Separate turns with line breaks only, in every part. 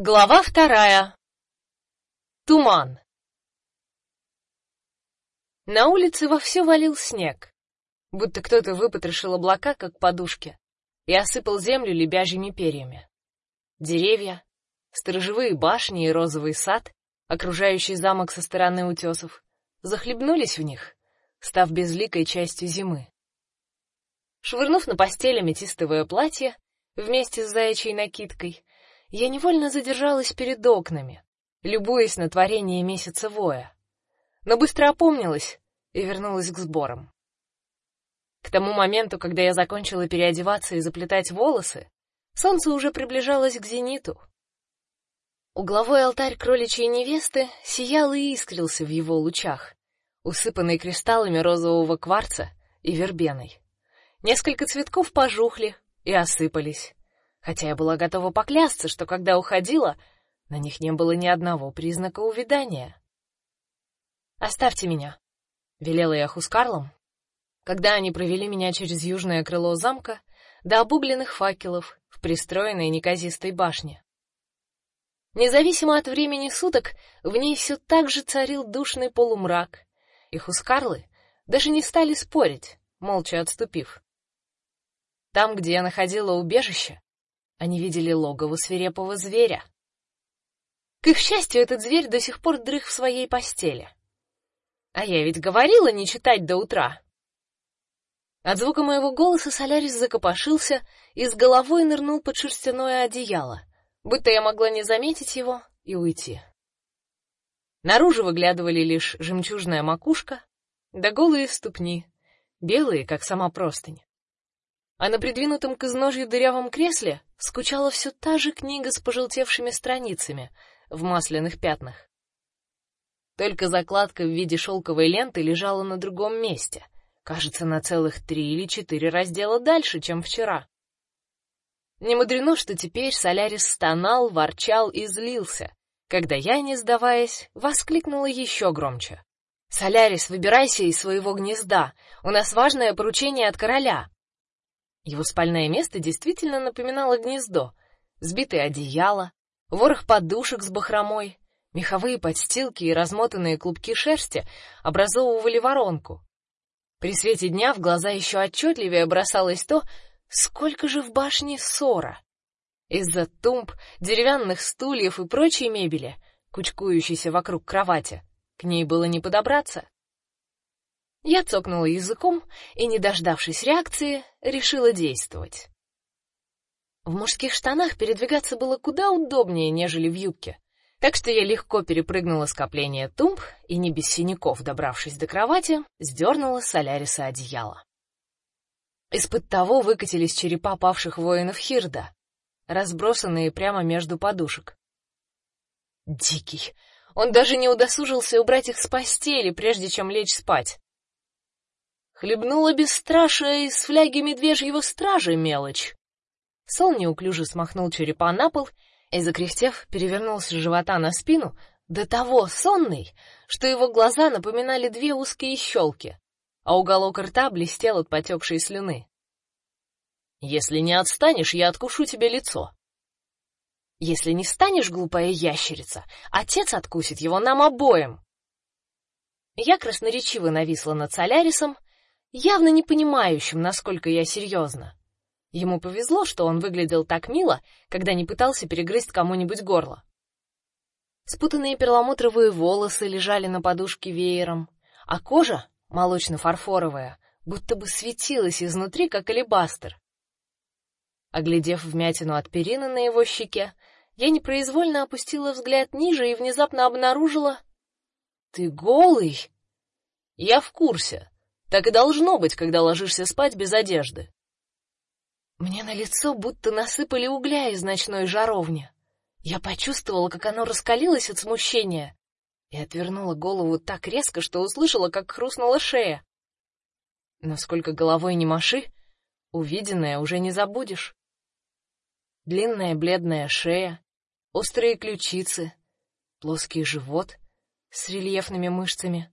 Глава вторая. Туман. На улице вовсю валил снег, будто кто-то выпотрошил облака, как подушки, и осыпал землю лебяжьими перьями. Деревья, сторожевые башни и розовый сад, окружающий замок со стороны утесов, захлебнулись в них, став безликой частью зимы. Швырнув на постель аметистовое платье вместе с заячьей накидкой, я невольно задержалась перед окнами, любуясь на творение месяца воя. Но быстро опомнилась и вернулась к сборам. К тому моменту, когда я закончила переодеваться и заплетать волосы, солнце уже приближалось к зениту. Угловой алтарь кроличьей невесты сиял и искрился в его лучах, усыпанный кристаллами розового кварца и вербеной. Несколько цветков пожухли и осыпались хотя я была готова поклясться, что когда уходила, на них не было ни одного признака увядания. Оставьте меня, велела я Хускарлам, когда они провели меня через южное крыло замка до обугленных факелов в пристроенной неказистой башне. Независимо от времени суток, в ней все так же царил душный полумрак, и Хускарлы даже не стали спорить, молча отступив. Там, где я находила убежище, они видели логово свирепого зверя. К их счастью, этот зверь до сих пор дрых в своей постели. А я ведь говорила не читать до утра. От звука моего голоса Солярис закопошился и с головой нырнул под шерстяное одеяло, будто я могла не заметить его и уйти. Наружу выглядывали лишь жемчужная макушка да голые ступни, белые, как сама простынь а на придвинутом к изножью дырявом кресле скучала все та же книга с пожелтевшими страницами в масляных пятнах. Только закладка в виде шелковой ленты лежала на другом месте, кажется, на целых три или четыре раздела дальше, чем вчера. Не мудрено, что теперь Солярис стонал, ворчал и злился, когда я, не сдаваясь, воскликнула еще громче: "Солярис, выбирайся из своего гнезда. У нас важное поручение от короля". Его спальное место действительно напоминало гнездо: сбитые одеяла, ворох подушек с бахромой, меховые подстилки и размотанные клубки шерсти образовывали воронку. При свете дня в глаза еще отчетливее бросалось то, сколько же в башне ссора. Из-за тумб, деревянных стульев и прочей мебели, кучкующейся вокруг кровати, к ней было не подобраться. Я цокнула языком и, не дождавшись реакции, решила действовать. В мужских штанах передвигаться было куда удобнее, нежели в юбке. Так что я легко перепрыгнула скопление тумб и не без синяков, добравшись до кровати, сдернула Соляриса одеяло. Из-под того выкатились черепа павших воинов Хирда, разбросанные прямо между подушек. Дикий. Он даже не удосужился убрать их с постели, прежде чем лечь спать. Хлебнула бесстрашие из фляги медвежьего стража мелочь. Сол неуклюже смахнул черепа на пол и, закряхтев, перевернулся с живота на спину, до того сонный, что его глаза напоминали две узкие щелки, а уголок рта блестел от потекшей слюны. Если не отстанешь, я откушу тебе лицо. Если не станешь, глупая ящерица, отец откусит его нам обоим. Я красноречиво нависла над Солярисом, явно не понимающим, насколько я серьезно. Ему повезло, что он выглядел так мило, когда не пытался перегрызть кому-нибудь горло. Спутанные перламутровые волосы лежали на подушке веером, а кожа, молочно-фарфоровая, будто бы светилась изнутри, как алебастр. Оглядев вмятину от перины на его щеке, я непроизвольно опустила взгляд ниже и внезапно обнаружила: "Ты голый?" "Я в курсе", так и должно быть, когда ложишься спать без одежды. Мне на лицо будто насыпали угля из ночной жаровни. Я почувствовала, как оно раскалилось от смущения, и отвернула голову так резко, что услышала, как хрустнула шея. Но сколько головой не маши, увиденное уже не забудешь. Длинная бледная шея, острые ключицы, плоский живот с рельефными мышцами.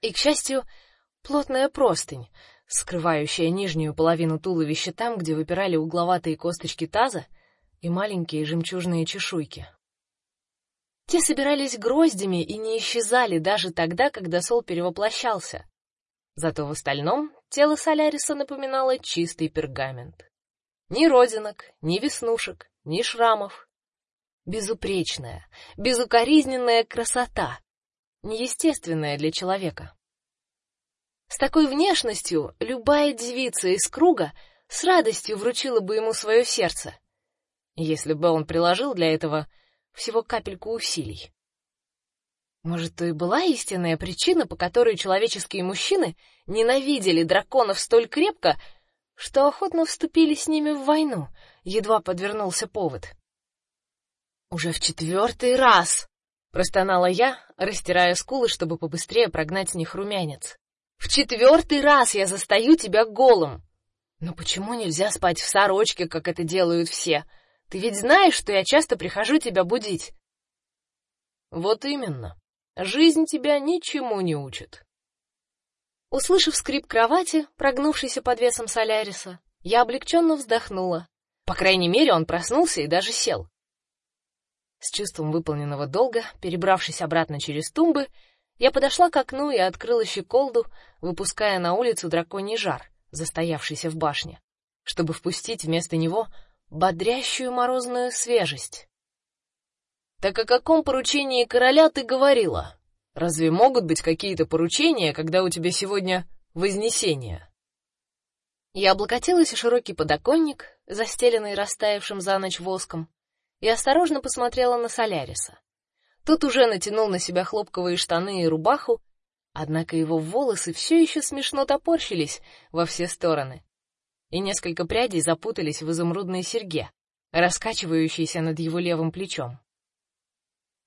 И к счастью, Плотная простынь, скрывающая нижнюю половину туловища там, где выпирали угловатые косточки таза, и маленькие жемчужные чешуйки. Те собирались гроздями и не исчезали даже тогда, когда Сол перевоплощался. Зато в остальном тело Соляриса напоминало чистый пергамент. Ни родинок, ни веснушек, ни шрамов. Безупречная, безукоризненная красота, неестественная для человека. С такой внешностью любая девица из круга с радостью вручила бы ему свое сердце, если бы он приложил для этого всего капельку усилий. Может, то и была истинная причина, по которой человеческие мужчины ненавидели драконов столь крепко, что охотно вступили с ними в войну, едва подвернулся повод. Уже в четвертый раз, простонала я, растирая скулы, чтобы побыстрее прогнать с них румянец. В четвертый раз я застаю тебя голым. Но почему нельзя спать в сорочке, как это делают все? Ты ведь знаешь, что я часто прихожу тебя будить. Вот именно. Жизнь тебя ничему не учит. Услышав скрип кровати, прогнувшейся под весом Соляриса, я облегченно вздохнула. По крайней мере, он проснулся и даже сел. С чувством выполненного долга, перебравшись обратно через тумбы, я подошла к окну и открыла щеколду, выпуская на улицу драконий жар, застоявшийся в башне, чтобы впустить вместо него бодрящую морозную свежесть. Так о каком поручении короля ты говорила? Разве могут быть какие-то поручения, когда у тебя сегодня вознесение? Я облокотилась о широкий подоконник, застеленный растаявшим за ночь воском, и осторожно посмотрела на Соляриса. Тот уже натянул на себя хлопковые штаны и рубаху, однако его волосы все еще смешно топорщились во все стороны, и несколько прядей запутались в изумрудной серьге, раскачивающейся над его левым плечом.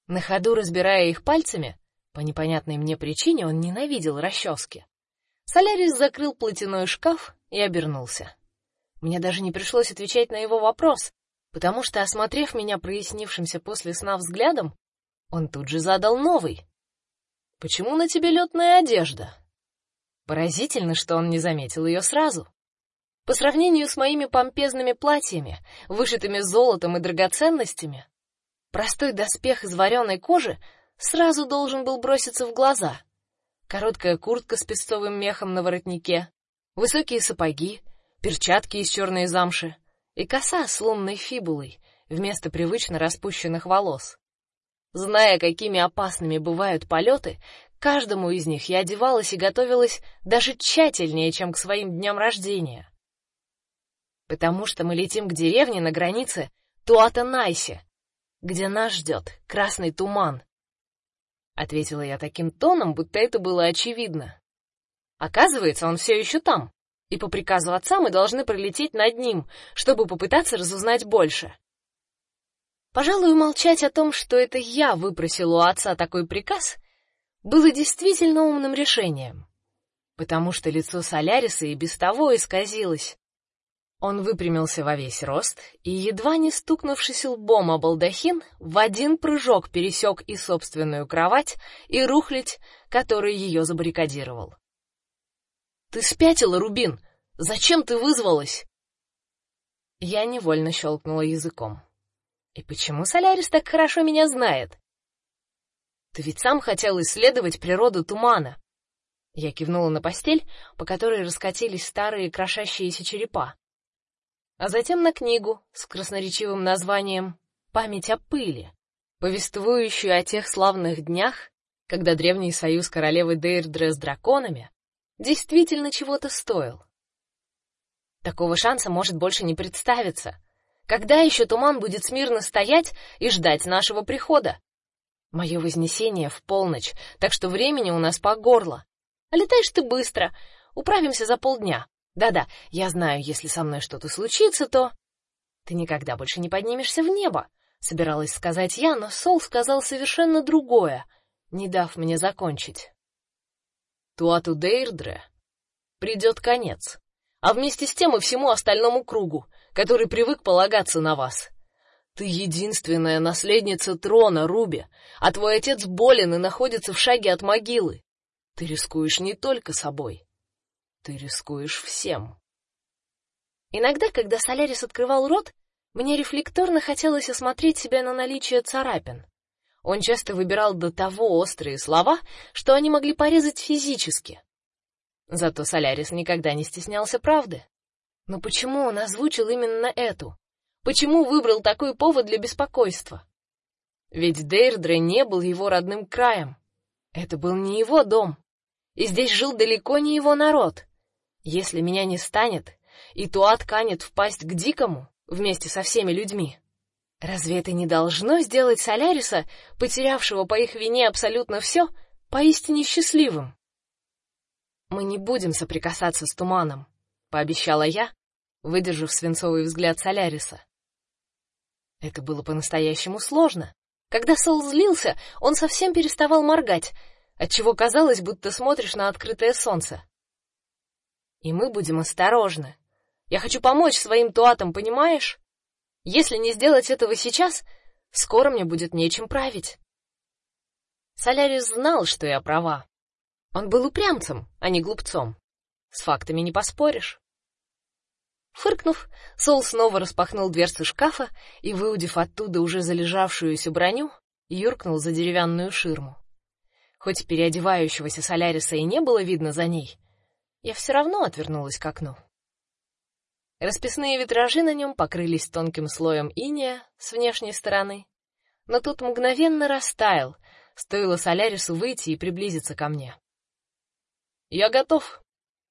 На ходу разбирая их пальцами, по непонятной мне причине он ненавидел расчески. Солярис закрыл платяной шкаф и обернулся. Мне даже не пришлось отвечать на его вопрос, потому что, осмотрев меня прояснившимся после сна взглядом, он тут же задал новый. Почему на тебе летная одежда? Поразительно, что он не заметил ее сразу. По сравнению с моими помпезными платьями, вышитыми золотом и драгоценностями, простой доспех из вареной кожи сразу должен был броситься в глаза. Короткая куртка с песцовым мехом на воротнике, высокие сапоги, перчатки из черной замши и коса с лунной фибулой вместо привычно распущенных волос. Зная, какими опасными бывают полеты, каждому из них я одевалась и готовилась даже тщательнее, чем к своим дням рождения. Потому что мы летим к деревне на границе Туатанайсе, где нас ждет красный туман, ответила я таким тоном, будто это было очевидно. Оказывается, он все еще там, и по приказу отца мы должны пролететь над ним, чтобы попытаться разузнать больше. Пожалуй, молчать о том, что это я выпросил у отца такой приказ, было действительно умным решением, потому что лицо Соляриса и без того исказилось. Он выпрямился во весь рост и, едва не стукнувшись лбом о балдахин, в один прыжок пересек и собственную кровать, и рухлядь, который ее забаррикадировал. «Ты спятила, Рубин! Зачем ты вызвалась?» Я невольно щелкнула языком. «И почему Солярис так хорошо меня знает?» «Ты ведь сам хотел исследовать природу тумана!» Я кивнула на постель, по которой раскатились старые крошащиеся черепа а затем на книгу с красноречивым названием Память о пыли, повествующую о тех славных днях, когда древний союз королевы Дейрдре с драконами действительно чего-то стоил. Такого шанса может больше не представиться. Когда еще туман будет смирно стоять и ждать нашего прихода? Мое вознесение в полночь, так что времени у нас по горло. А летаешь ты быстро, управимся за полдня. Да-да, я знаю, если со мной что-то случится, то ты никогда больше не поднимешься в небо, собиралась сказать я, но Сол сказал совершенно другое, не дав мне закончить. Туату Дейрдре придет конец, а вместе с тем и всему остальному кругу, который привык полагаться на вас. Ты единственная наследница трона, Руби, а твой отец болен и находится в шаге от могилы. Ты рискуешь не только собой, ты рискуешь всем. Иногда, когда Солярис открывал рот, Мне рефлекторно хотелось осмотреть себя на наличие царапин. Он часто выбирал до того острые слова, что они могли порезать физически. Зато Солярис никогда не стеснялся правды. Но почему он озвучил именно эту? Почему выбрал такой повод для беспокойства? Ведь Дейрдре не был его родным краем. Это был не его дом. И здесь жил далеко не его народ. Если меня не станет, и Туат канет впасть к дикому вместе со всеми людьми. Разве это не должно сделать Соляриса, потерявшего по их вине абсолютно все, поистине счастливым? Мы не будем соприкасаться с туманом, пообещала я, выдержав свинцовый взгляд Соляриса. Это было по-настоящему сложно. Когда Сол злился, он совсем переставал моргать, отчего казалось, будто смотришь на открытое солнце. И мы будем осторожны. Я хочу помочь своим туатам, понимаешь? Если не сделать этого сейчас, скоро мне будет нечем править. Солярис знал, что я права. Он был упрямцем, а не глупцом. С фактами не поспоришь. Фыркнув, Сол снова распахнул дверцы шкафа и, выудив оттуда уже залежавшуюся броню, юркнул за деревянную ширму. Хоть переодевающегося Соляриса и не было видно за ней, я все равно отвернулась к окну. Расписные витражи на нем покрылись тонким слоем инея с внешней стороны, но тут мгновенно растаял, стоило Солярису выйти и приблизиться ко мне. Я готов,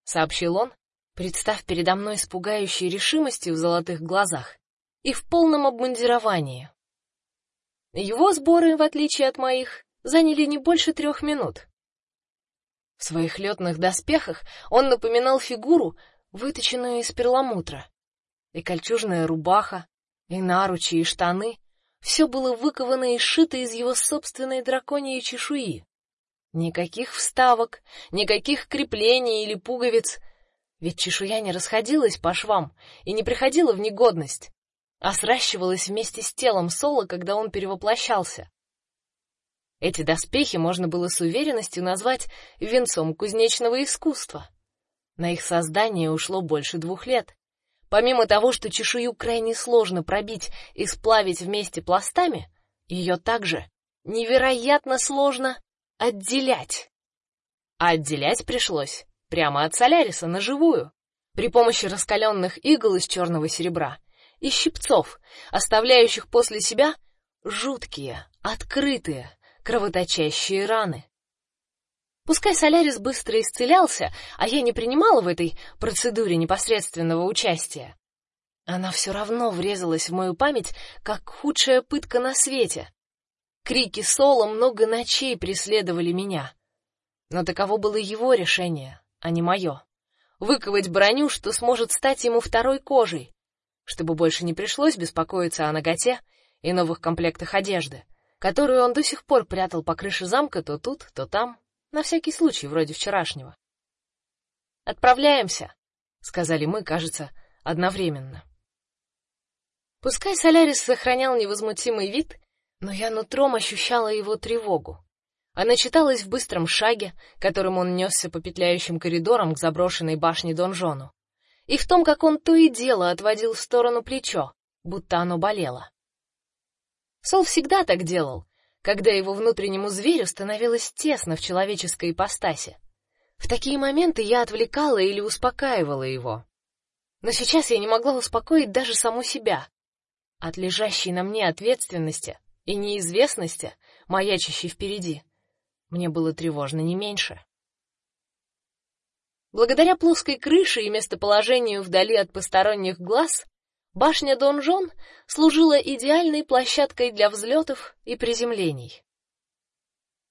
сообщил он, представ передо мной с пугающей решимостью в золотых глазах и в полном обмундировании. Его сборы, в отличие от моих, заняли не больше трех минут. В своих летных доспехах он напоминал фигуру, выточенную из перламутра. И кольчужная рубаха, и наручи, и штаны — все было выковано и сшито из его собственной драконьей чешуи. Никаких вставок, никаких креплений или пуговиц, ведь чешуя не расходилась по швам и не приходила в негодность, а сращивалась вместе с телом Сола, когда он перевоплощался. Эти доспехи можно было с уверенностью назвать венцом кузнечного искусства. На их создание ушло больше двух лет. Помимо того, что чешую крайне сложно пробить и сплавить вместе пластами, ее также невероятно сложно отделять. А отделять пришлось прямо от Соляриса на живую, при помощи раскаленных игл из черного серебра и щипцов, оставляющих после себя жуткие, открытые, кровоточащие раны. Пускай Солярис быстро исцелялся, а я не принимала в этой процедуре непосредственного участия. Она все равно врезалась в мою память, как худшая пытка на свете. Крики Сола много ночей преследовали меня. Но таково было его решение, а не мое. Выковать броню, что сможет стать ему второй кожей, чтобы больше не пришлось беспокоиться о наготе и новых комплектах одежды, которую он до сих пор прятал по крыше замка то тут, то там, на всякий случай, вроде вчерашнего. Отправляемся, сказали мы, кажется, одновременно. Пускай Солярис сохранял невозмутимый вид, но я нутром ощущала его тревогу. Она читалась в быстром шаге, которым он несся по петляющим коридорам к заброшенной башне донжону, и в том, как он то и дело отводил в сторону плечо, будто оно болело. Сол всегда так делал, когда его внутреннему зверю становилось тесно в человеческой ипостаси. В такие моменты я отвлекала или успокаивала его. Но сейчас я не могла успокоить даже саму себя. От лежащей на мне ответственности и неизвестности, маячащей впереди, мне было тревожно не меньше. Благодаря плоской крыше и местоположению вдали от посторонних глаз, башня Донжон служила идеальной площадкой для взлетов и приземлений.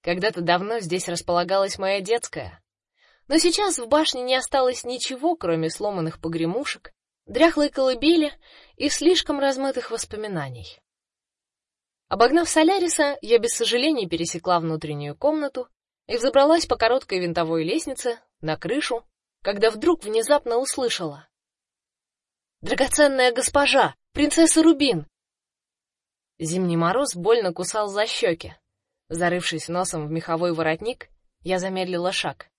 Когда-то давно здесь располагалась моя детская, но сейчас в башне не осталось ничего, кроме сломанных погремушек, дряхлой колыбели и слишком размытых воспоминаний. Обогнав Соляриса, я без сожалений пересекла внутреннюю комнату и взобралась по короткой винтовой лестнице на крышу, когда вдруг внезапно услышала: "Драгоценная госпожа, принцесса Рубин!" Зимний мороз больно кусал за щеки. Зарывшись носом в меховой воротник, я замедлила шаг.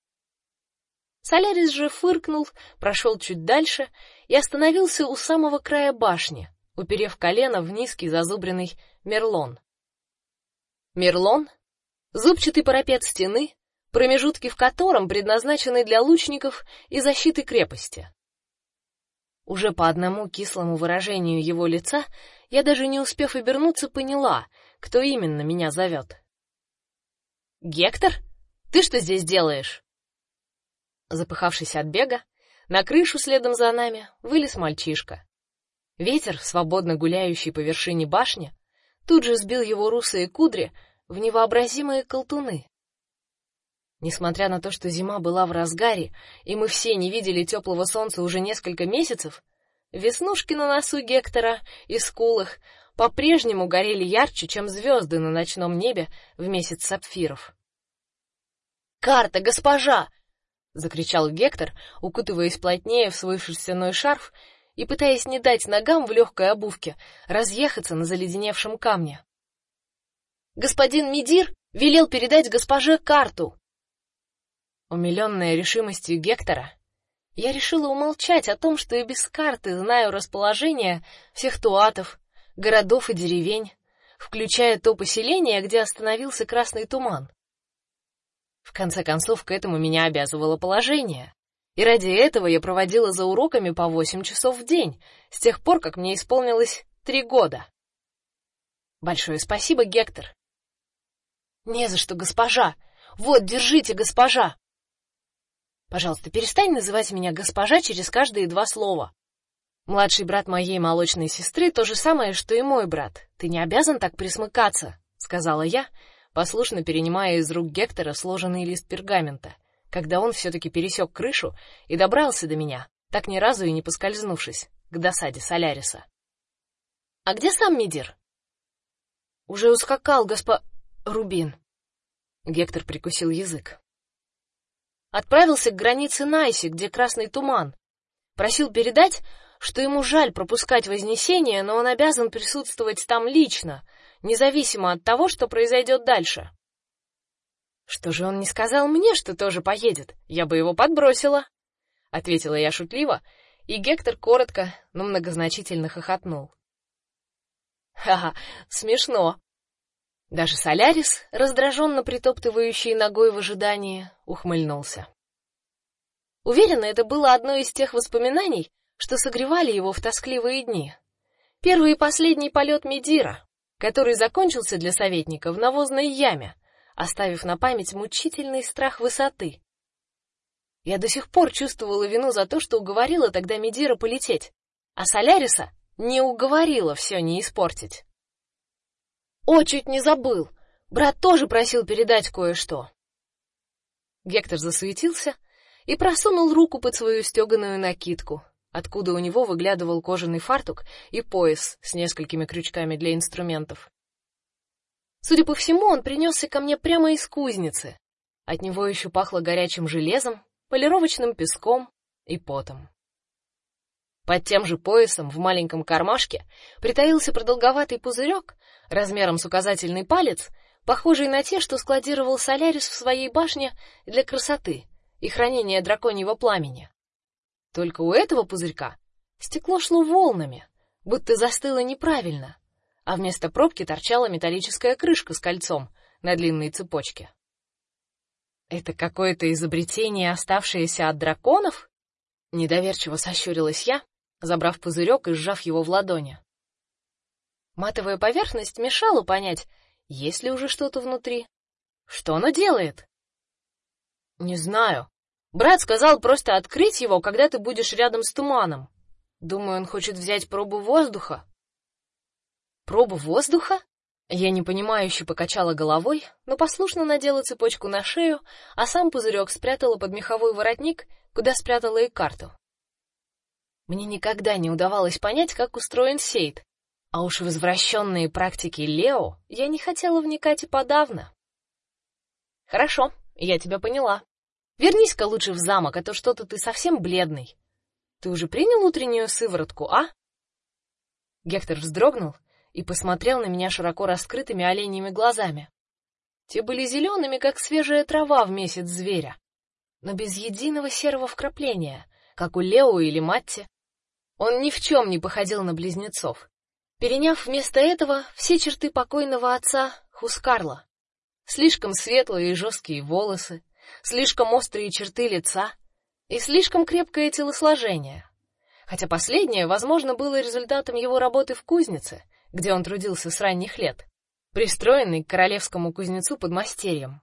Солярис же фыркнул, прошел чуть дальше и остановился у самого края башни, уперев колено в низкий зазубренный мерлон. Мерлон — зубчатый парапет стены, промежутки в котором предназначены для лучников и защиты крепости. Уже по одному кислому выражению его лица я даже не успев обернуться, поняла, кто именно меня зовет. Гектор, ты что здесь делаешь? Запыхавшись от бега, на крышу следом за нами вылез мальчишка. Ветер, свободно гуляющий по вершине башни, тут же сбил его русые кудри в невообразимые колтуны. Несмотря на то, что зима была в разгаре, и мы все не видели теплого солнца уже несколько месяцев, веснушки на носу Гектора и скулах по-прежнему горели ярче, чем звезды на ночном небе в месяц сапфиров. "Карта, госпожа!" закричал Гектор, укутываясь плотнее в свой шерстяной шарф и пытаясь не дать ногам в легкой обувке разъехаться на заледеневшем камне. Господин Мидир велел передать госпоже карту. Умиленная решимостью Гектора, я решила умолчать о том, что и без карты знаю расположение всех туатов, городов и деревень, включая то поселение, где остановился красный туман. В конце концов, к этому меня обязывало положение. И ради этого я проводила за уроками по восемь часов в день, с тех пор, как мне исполнилось три года. Большое спасибо, Гектор. Не за что, госпожа. Вот, держите, госпожа. Пожалуйста, перестань называть меня госпожа через каждые два слова. Младший брат моей молочной сестры то же самое, что и мой брат. Ты не обязан так присмыкаться, сказала я, послушно перенимая из рук Гектора сложенный лист пергамента, когда он все таки пересек крышу и добрался до меня, так ни разу и не поскользнувшись, к досаде Соляриса. А где сам Мидир? Уже ускакал, госпо Рубин. Гектор прикусил язык. Отправился к границе Найси, где красный туман. Просил передать, что ему жаль пропускать вознесение, но он обязан присутствовать там лично, независимо от того, что произойдет дальше. Что же он не сказал мне, что тоже поедет? Я бы его подбросила, ответила я шутливо, и Гектор коротко, но многозначительно хохотнул. Ха-ха, смешно. Даже Солярис, раздраженно притоптывающий ногой в ожидании, ухмыльнулся. Уверена, это было одно из тех воспоминаний, что согревали его в тоскливые дни. Первый и последний полет Медира, который закончился для советника в навозной яме, оставив на память мучительный страх высоты. Я до сих пор чувствовала вину за то, что уговорила тогда Медира полететь, а Соляриса не уговорила все не испортить. О, чуть не забыл. Брат тоже просил передать кое-что. Гектор засуетился и просунул руку под свою стеганую накидку, откуда у него выглядывал кожаный фартук и пояс с несколькими крючками для инструментов. Судя по всему, он принесся ко мне прямо из кузницы. От него еще пахло горячим железом, полировочным песком и потом. Под тем же поясом в маленьком кармашке притаился продолговатый пузырек размером с указательный палец, похожий на те, что складировал Солярис в своей башне для красоты и хранения драконьего пламени. Только у этого пузырька стекло шло волнами, будто застыло неправильно, а вместо пробки торчала металлическая крышка с кольцом на длинной цепочке. Это какое-то изобретение, оставшееся от драконов? Недоверчиво сощурилась я, забрав пузырек и сжав его в ладони. Матовая поверхность мешала понять, есть ли уже что-то внутри. Что оно делает? Не знаю. Брат сказал просто открыть его, когда ты будешь рядом с туманом. Думаю, он хочет взять пробу воздуха. Пробу воздуха? Я непонимающе покачала головой, но послушно надела цепочку на шею, а сам пузырек спрятала под меховой воротник, куда спрятала и карту. Мне никогда не удавалось понять, как устроен сейт, а уж в практики Лео я не хотела вникать и подавно. Хорошо, я тебя поняла. Вернись-ка лучше в замок, а то что-то ты совсем бледный. Ты уже принял утреннюю сыворотку, а? Гектор вздрогнул и посмотрел на меня широко раскрытыми оленьими глазами. Те были зелеными, как свежая трава в месяц зверя, но без единого серого вкрапления, как у Лео или Матти. Он ни в чем не походил на близнецов, переняв вместо этого все черты покойного отца Хускарла. Слишком светлые и жесткие волосы, слишком острые черты лица и слишком крепкое телосложение. Хотя последнее, возможно, было результатом его работы в кузнице, где он трудился с ранних лет, пристроенный к королевскому кузнецу под мастерьем.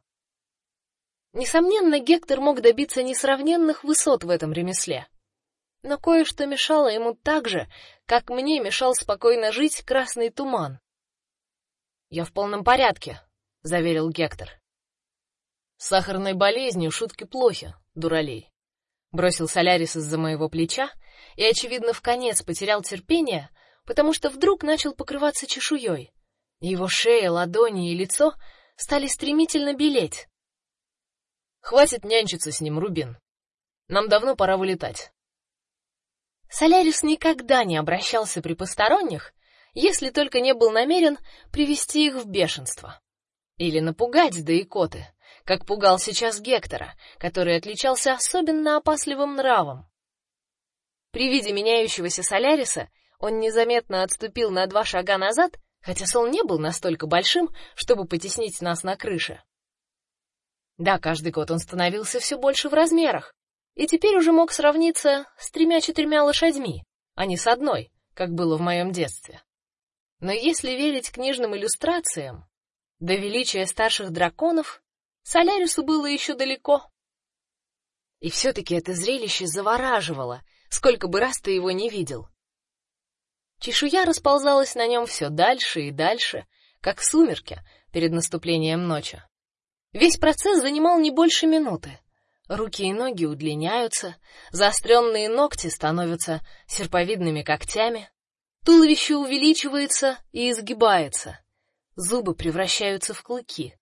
Несомненно, Гектор мог добиться несравненных высот в этом ремесле. Но кое-что мешало ему так же, как мне мешал спокойно жить красный туман. Я в полном порядке, заверил Гектор. С сахарной болезнью шутки плохи, дуралей. Бросил Солярис из-за моего плеча и очевидно в конец потерял терпение, потому что вдруг начал покрываться чешуей. Его шея, ладони и лицо стали стремительно белеть. Хватит нянчиться с ним, Рубин. Нам давно пора вылетать. Солярис никогда не обращался при посторонних, если только не был намерен привести их в бешенство или напугать да икоты, как пугал сейчас Гектора, который отличался особенно опасливым нравом. При виде меняющегося Соляриса он незаметно отступил на два шага назад, хотя Сол не был настолько большим, чтобы потеснить нас на крыше. Да, каждый год он становился все больше в размерах, и теперь уже мог сравниться с тремя-четырьмя лошадьми, а не с одной, как было в моем детстве. Но если верить книжным иллюстрациям, до величия старших драконов Солярису было еще далеко. И все-таки это зрелище завораживало, сколько бы раз ты его не видел. Чешуя расползалась на нем все дальше и дальше, как в сумерки перед наступлением ночи. Весь процесс занимал не больше минуты. Руки и ноги удлиняются, заостренные ногти становятся серповидными когтями, туловище увеличивается и изгибается, зубы превращаются в клыки,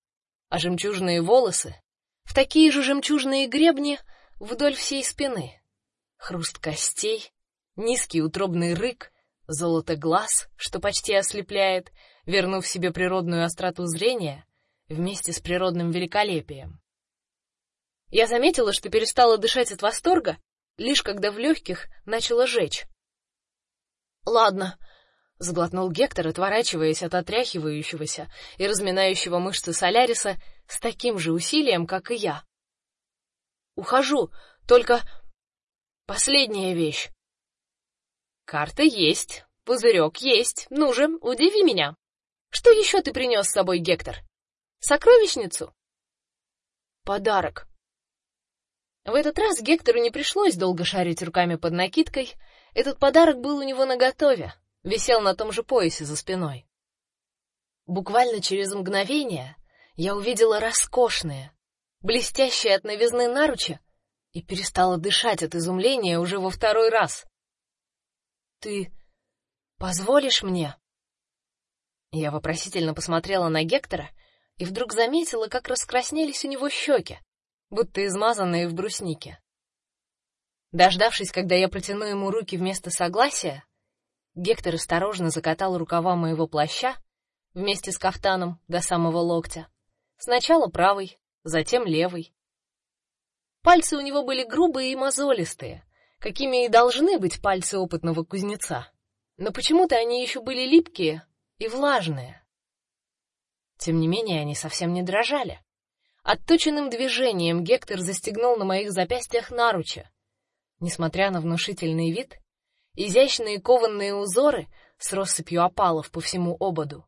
а жемчужные волосы в такие же жемчужные гребни вдоль всей спины. Хруст костей, низкий утробный рык, золото глаз, что почти ослепляет, вернув себе природную остроту зрения, вместе с природным великолепием. Я заметила, что перестала дышать от восторга, лишь когда в легких начало жечь. Ладно, сглотнул Гектор, отворачиваясь от отряхивающегося и разминающего мышцы Соляриса с таким же усилием, как и я. Ухожу, только последняя вещь. Карта есть, пузырек есть. Ну же, удиви меня. Что еще ты принес с собой, Гектор? Сокровищницу? Подарок. В этот раз Гектору не пришлось долго шарить руками под накидкой. Этот подарок был у него наготове, висел на том же поясе за спиной. Буквально через мгновение я увидела роскошные, блестящие от новизны наручи и перестала дышать от изумления уже во второй раз. Ты позволишь мне? Я вопросительно посмотрела на Гектора и вдруг заметила, как раскраснелись у него щеки, будто измазанные в бруснике. Дождавшись, когда я протяну ему руки вместо согласия, Гектор осторожно закатал рукава моего плаща вместе с кафтаном до самого локтя. Сначала правый, затем левый. Пальцы у него были грубые и мозолистые, какими и должны быть пальцы опытного кузнеца. Но почему-то они еще были липкие и влажные. Тем не менее, они совсем не дрожали. Отточенным движением Гектор застегнул на моих запястьях наручи. Несмотря на внушительный вид, изящные кованные узоры с россыпью опалов по всему ободу,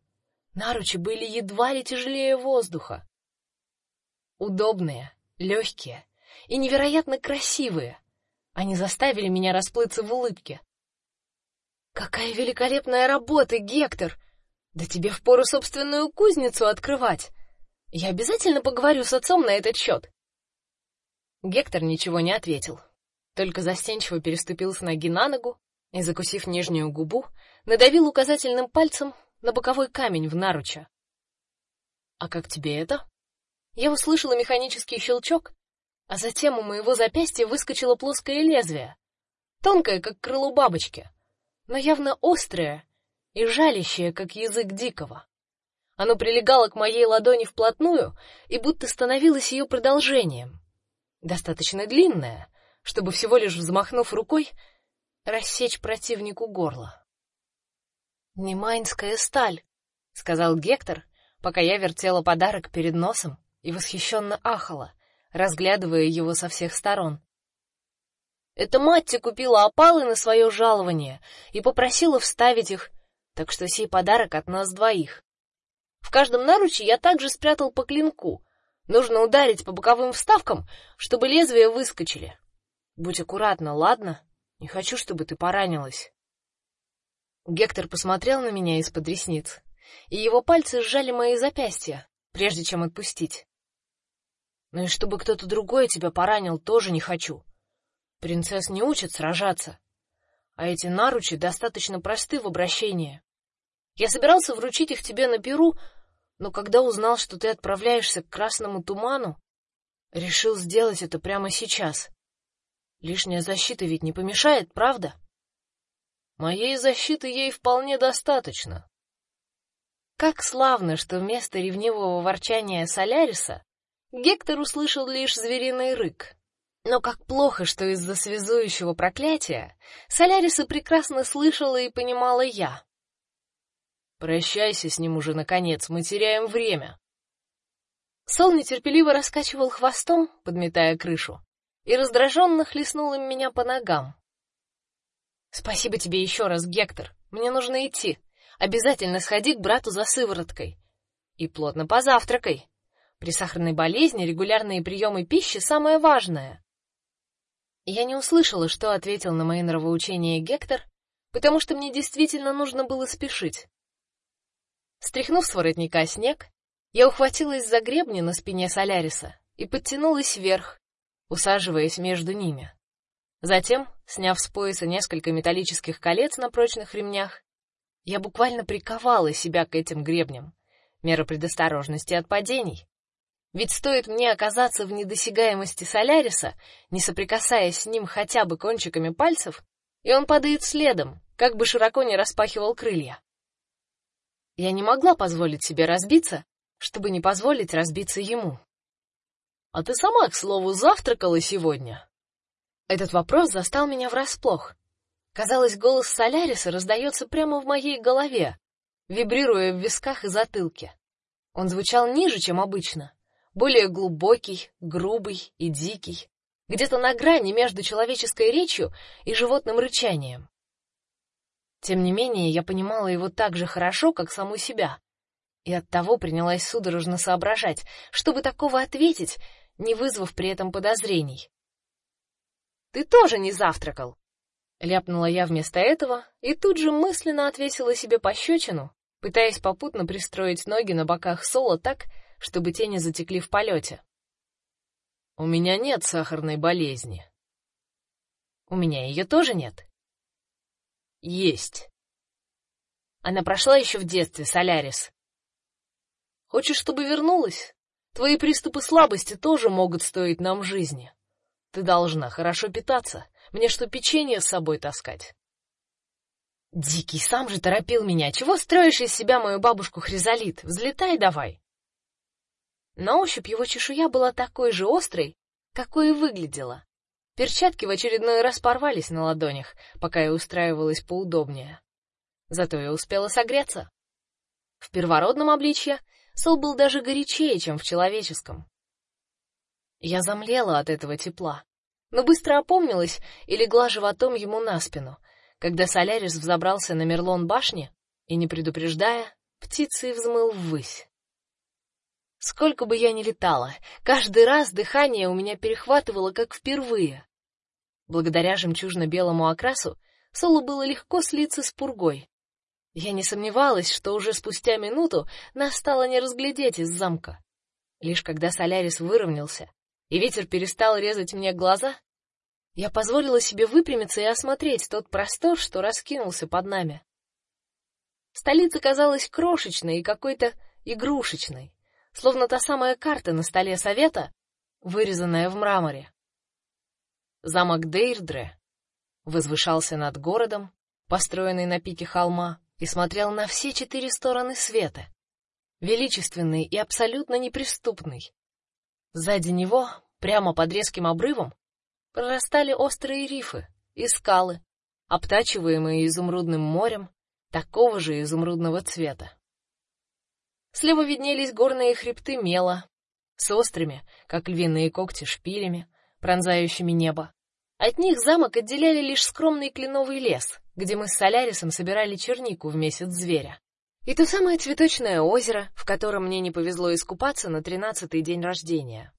наручи были едва ли тяжелее воздуха. Удобные, легкие и невероятно красивые. Они заставили меня расплыться в улыбке. Какая великолепная работа, Гектор! Да тебе впору собственную кузницу открывать. Я обязательно поговорю с отцом на этот счет. Гектор ничего не ответил, только застенчиво переступил с ноги на ногу и, закусив нижнюю губу, надавил указательным пальцем на боковой камень в наруче. А как тебе это? Я услышала механический щелчок, а затем у моего запястья выскочило плоское лезвие, тонкое, как крыло бабочки, но явно острое и жалящее, как язык дикого. Оно прилегало к моей ладони вплотную и будто становилось ее продолжением. Достаточно длинное, чтобы всего лишь взмахнув рукой рассечь противнику горло. Немайнская сталь, сказал Гектор, пока я вертела подарок перед носом и восхищенно ахала, разглядывая его со всех сторон. Это Матти купила опалы на свое жалование и попросила вставить их, так что сей подарок от нас двоих. В каждом наруче я также спрятал по клинку. Нужно ударить по боковым вставкам, чтобы лезвия выскочили. Будь аккуратна, ладно? Не хочу, чтобы ты поранилась. Гектор посмотрел на меня из-под ресниц, и его пальцы сжали мои запястья, прежде чем отпустить. Ну и чтобы кто-то другой тебя поранил, тоже не хочу. Принцесс не учат сражаться, а эти наручи достаточно просты в обращении. Я собирался вручить их тебе на Перу, но когда узнал, что ты отправляешься к Красному туману, решил сделать это прямо сейчас. Лишняя защита ведь не помешает, правда? Моей защиты ей вполне достаточно. Как славно, что вместо ревнивого ворчания Соляриса Гектор услышал лишь звериный рык. Но как плохо, что из-за связующего проклятия Соляриса прекрасно слышала и понимала я. Прощайся с ним уже наконец, мы теряем время. Сол нетерпеливо раскачивал хвостом, подметая крышу, и раздраженно хлестнул им меня по ногам. Спасибо тебе еще раз, Гектор. Мне нужно идти. Обязательно сходи к брату за сывороткой и плотно позавтракай. При сахарной болезни регулярные приемы пищи самое важное. Я не услышала, что ответил на мои нравоучения Гектор, потому что мне действительно нужно было спешить. Стряхнув с воротника снег, я ухватилась за гребни на спине Соляриса и подтянулась вверх, усаживаясь между ними. Затем, сняв с пояса несколько металлических колец на прочных ремнях, я буквально приковала себя к этим гребням. Мера предосторожности от падений. Ведь стоит мне оказаться в недосягаемости Соляриса, не соприкасаясь с ним хотя бы кончиками пальцев, и он падает следом, как бы широко не распахивал крылья. Я не могла позволить себе разбиться, чтобы не позволить разбиться ему. А ты сама, к слову, завтракала сегодня? Этот вопрос застал меня врасплох. Казалось, голос Соляриса раздается прямо в моей голове, вибрируя в висках и затылке. Он звучал ниже, чем обычно, более глубокий, грубый и дикий, где-то на грани между человеческой речью и животным рычанием. Тем не менее, я понимала его так же хорошо, как саму себя, и оттого принялась судорожно соображать, чтобы такого ответить, не вызвав при этом подозрений. Ты тоже не завтракал, ляпнула я вместо этого и тут же мысленно отвесила себе пощечину, пытаясь попутно пристроить ноги на боках Соло так, чтобы те не затекли в полете. У меня нет сахарной болезни. У меня ее тоже нет. Есть. Она прошла еще в детстве, Солярис. Хочешь, чтобы вернулась? Твои приступы слабости тоже могут стоить нам жизни. Ты должна хорошо питаться. Мне что, печенье с собой таскать? Дикий сам же торопил меня. Чего строишь из себя мою бабушку Хризалит? Взлетай давай. На ощупь его чешуя была такой же острой, какой и выглядела. Перчатки в очередной раз порвались на ладонях, пока я устраивалась поудобнее. Зато я успела согреться. В первородном обличье Сол был даже горячее, чем в человеческом. Я замлела от этого тепла, но быстро опомнилась и легла животом ему на спину, когда Солярис взобрался на мерлон башни и, не предупреждая, птицей взмыл ввысь. Сколько бы я ни летала, каждый раз дыхание у меня перехватывало, как впервые. Благодаря жемчужно-белому окрасу Солу было легко слиться с пургой. Я не сомневалась, что уже спустя минуту нас стало не разглядеть из замка. Лишь когда Солярис выровнялся и ветер перестал резать мне глаза, я позволила себе выпрямиться и осмотреть тот простор, что раскинулся под нами. Столица казалась крошечной и какой-то игрушечной, словно та самая карта на столе совета, вырезанная в мраморе. Замок Дейрдре возвышался над городом, построенный на пике холма, и смотрел на все четыре стороны света, величественный и абсолютно неприступный. Сзади него, прямо под резким обрывом, прорастали острые рифы и скалы, обтачиваемые изумрудным морем, такого же изумрудного цвета. Слева виднелись горные хребты Мела с острыми, как львиные когти, шпилями, пронзающими небо. От них замок отделяли лишь скромный кленовый лес, где мы с Солярисом собирали чернику в месяц зверя. И то самое цветочное озеро, в котором мне не повезло искупаться на тринадцатый день рождения.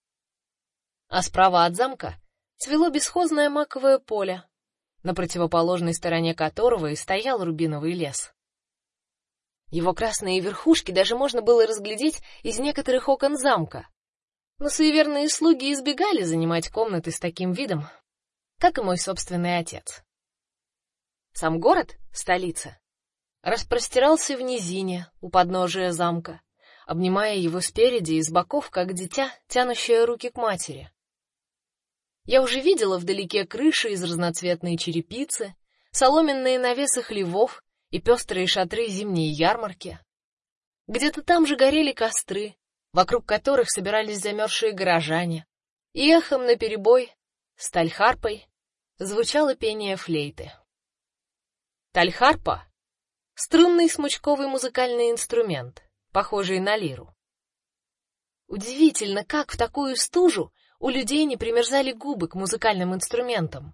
А справа от замка цвело бесхозное маковое поле, на противоположной стороне которого и стоял рубиновый лес. Его красные верхушки даже можно было разглядеть из некоторых окон замка. Но суеверные слуги избегали занимать комнаты с таким видом, как и мой собственный отец. Сам город, столица, распростирался в низине у подножия замка, обнимая его спереди и с боков, как дитя, тянущее руки к матери. Я уже видела вдалеке крыши из разноцветной черепицы, соломенные навесы хлевов и пестрые шатры зимней ярмарки. Где-то там же горели костры, вокруг которых собирались замерзшие горожане, и эхом наперебой, сталь харпой, звучало пение флейты. Тальхарпа — струнный смычковый музыкальный инструмент, похожий на лиру. Удивительно, как в такую стужу у людей не примерзали губы к музыкальным инструментам.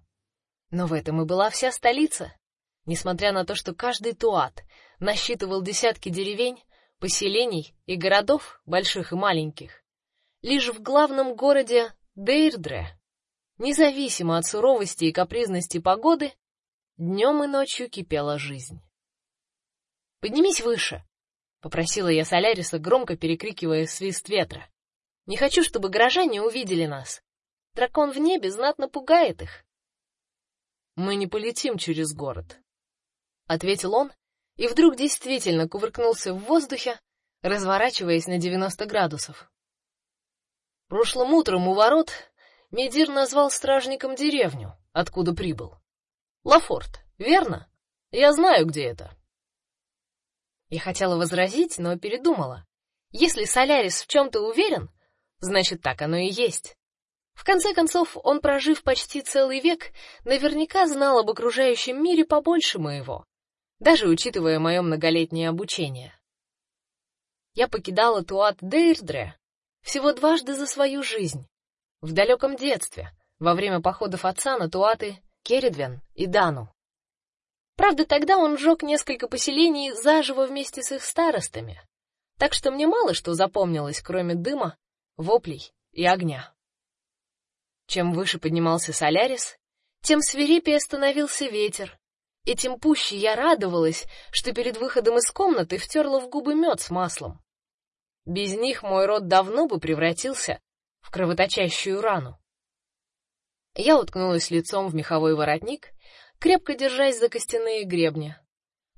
Но в этом и была вся столица. Несмотря на то, что каждый туат насчитывал десятки деревень, поселений и городов, больших и маленьких, лишь в главном городе Дейрдре, независимо от суровости и капризности погоды, Днем и ночью кипела жизнь. Поднимись выше, попросила я Соляриса, громко перекрикивая свист ветра. Не хочу, чтобы горожане увидели нас. Дракон в небе знатно пугает их. Мы не полетим через город, ответил он, и вдруг действительно кувыркнулся в воздухе, разворачиваясь на 90 градусов. Прошлым утром у ворот Медир назвал стражником деревню, откуда прибыл. Лафорт, верно? Я знаю, где это. Я хотела возразить, но передумала. Если Солярис в чем то уверен, значит, так оно и есть. В конце концов, он, прожив почти целый век, наверняка знал об окружающем мире побольше моего, даже учитывая мое многолетнее обучение. Я покидала Туат Дейрдре всего дважды за свою жизнь. В далеком детстве, во время походов отца на Туаты Кередвен и Дану. Правда, тогда он сжег несколько поселений заживо вместе с их старостами, так что мне мало что запомнилось, кроме дыма, воплей и огня. Чем выше поднимался Солярис, тем свирепее становился ветер, и тем пуще я радовалась, что перед выходом из комнаты втерла в губы мед с маслом. Без них мой рот давно бы превратился в кровоточащую рану. Я уткнулась лицом в меховой воротник, крепко держась за костяные гребни.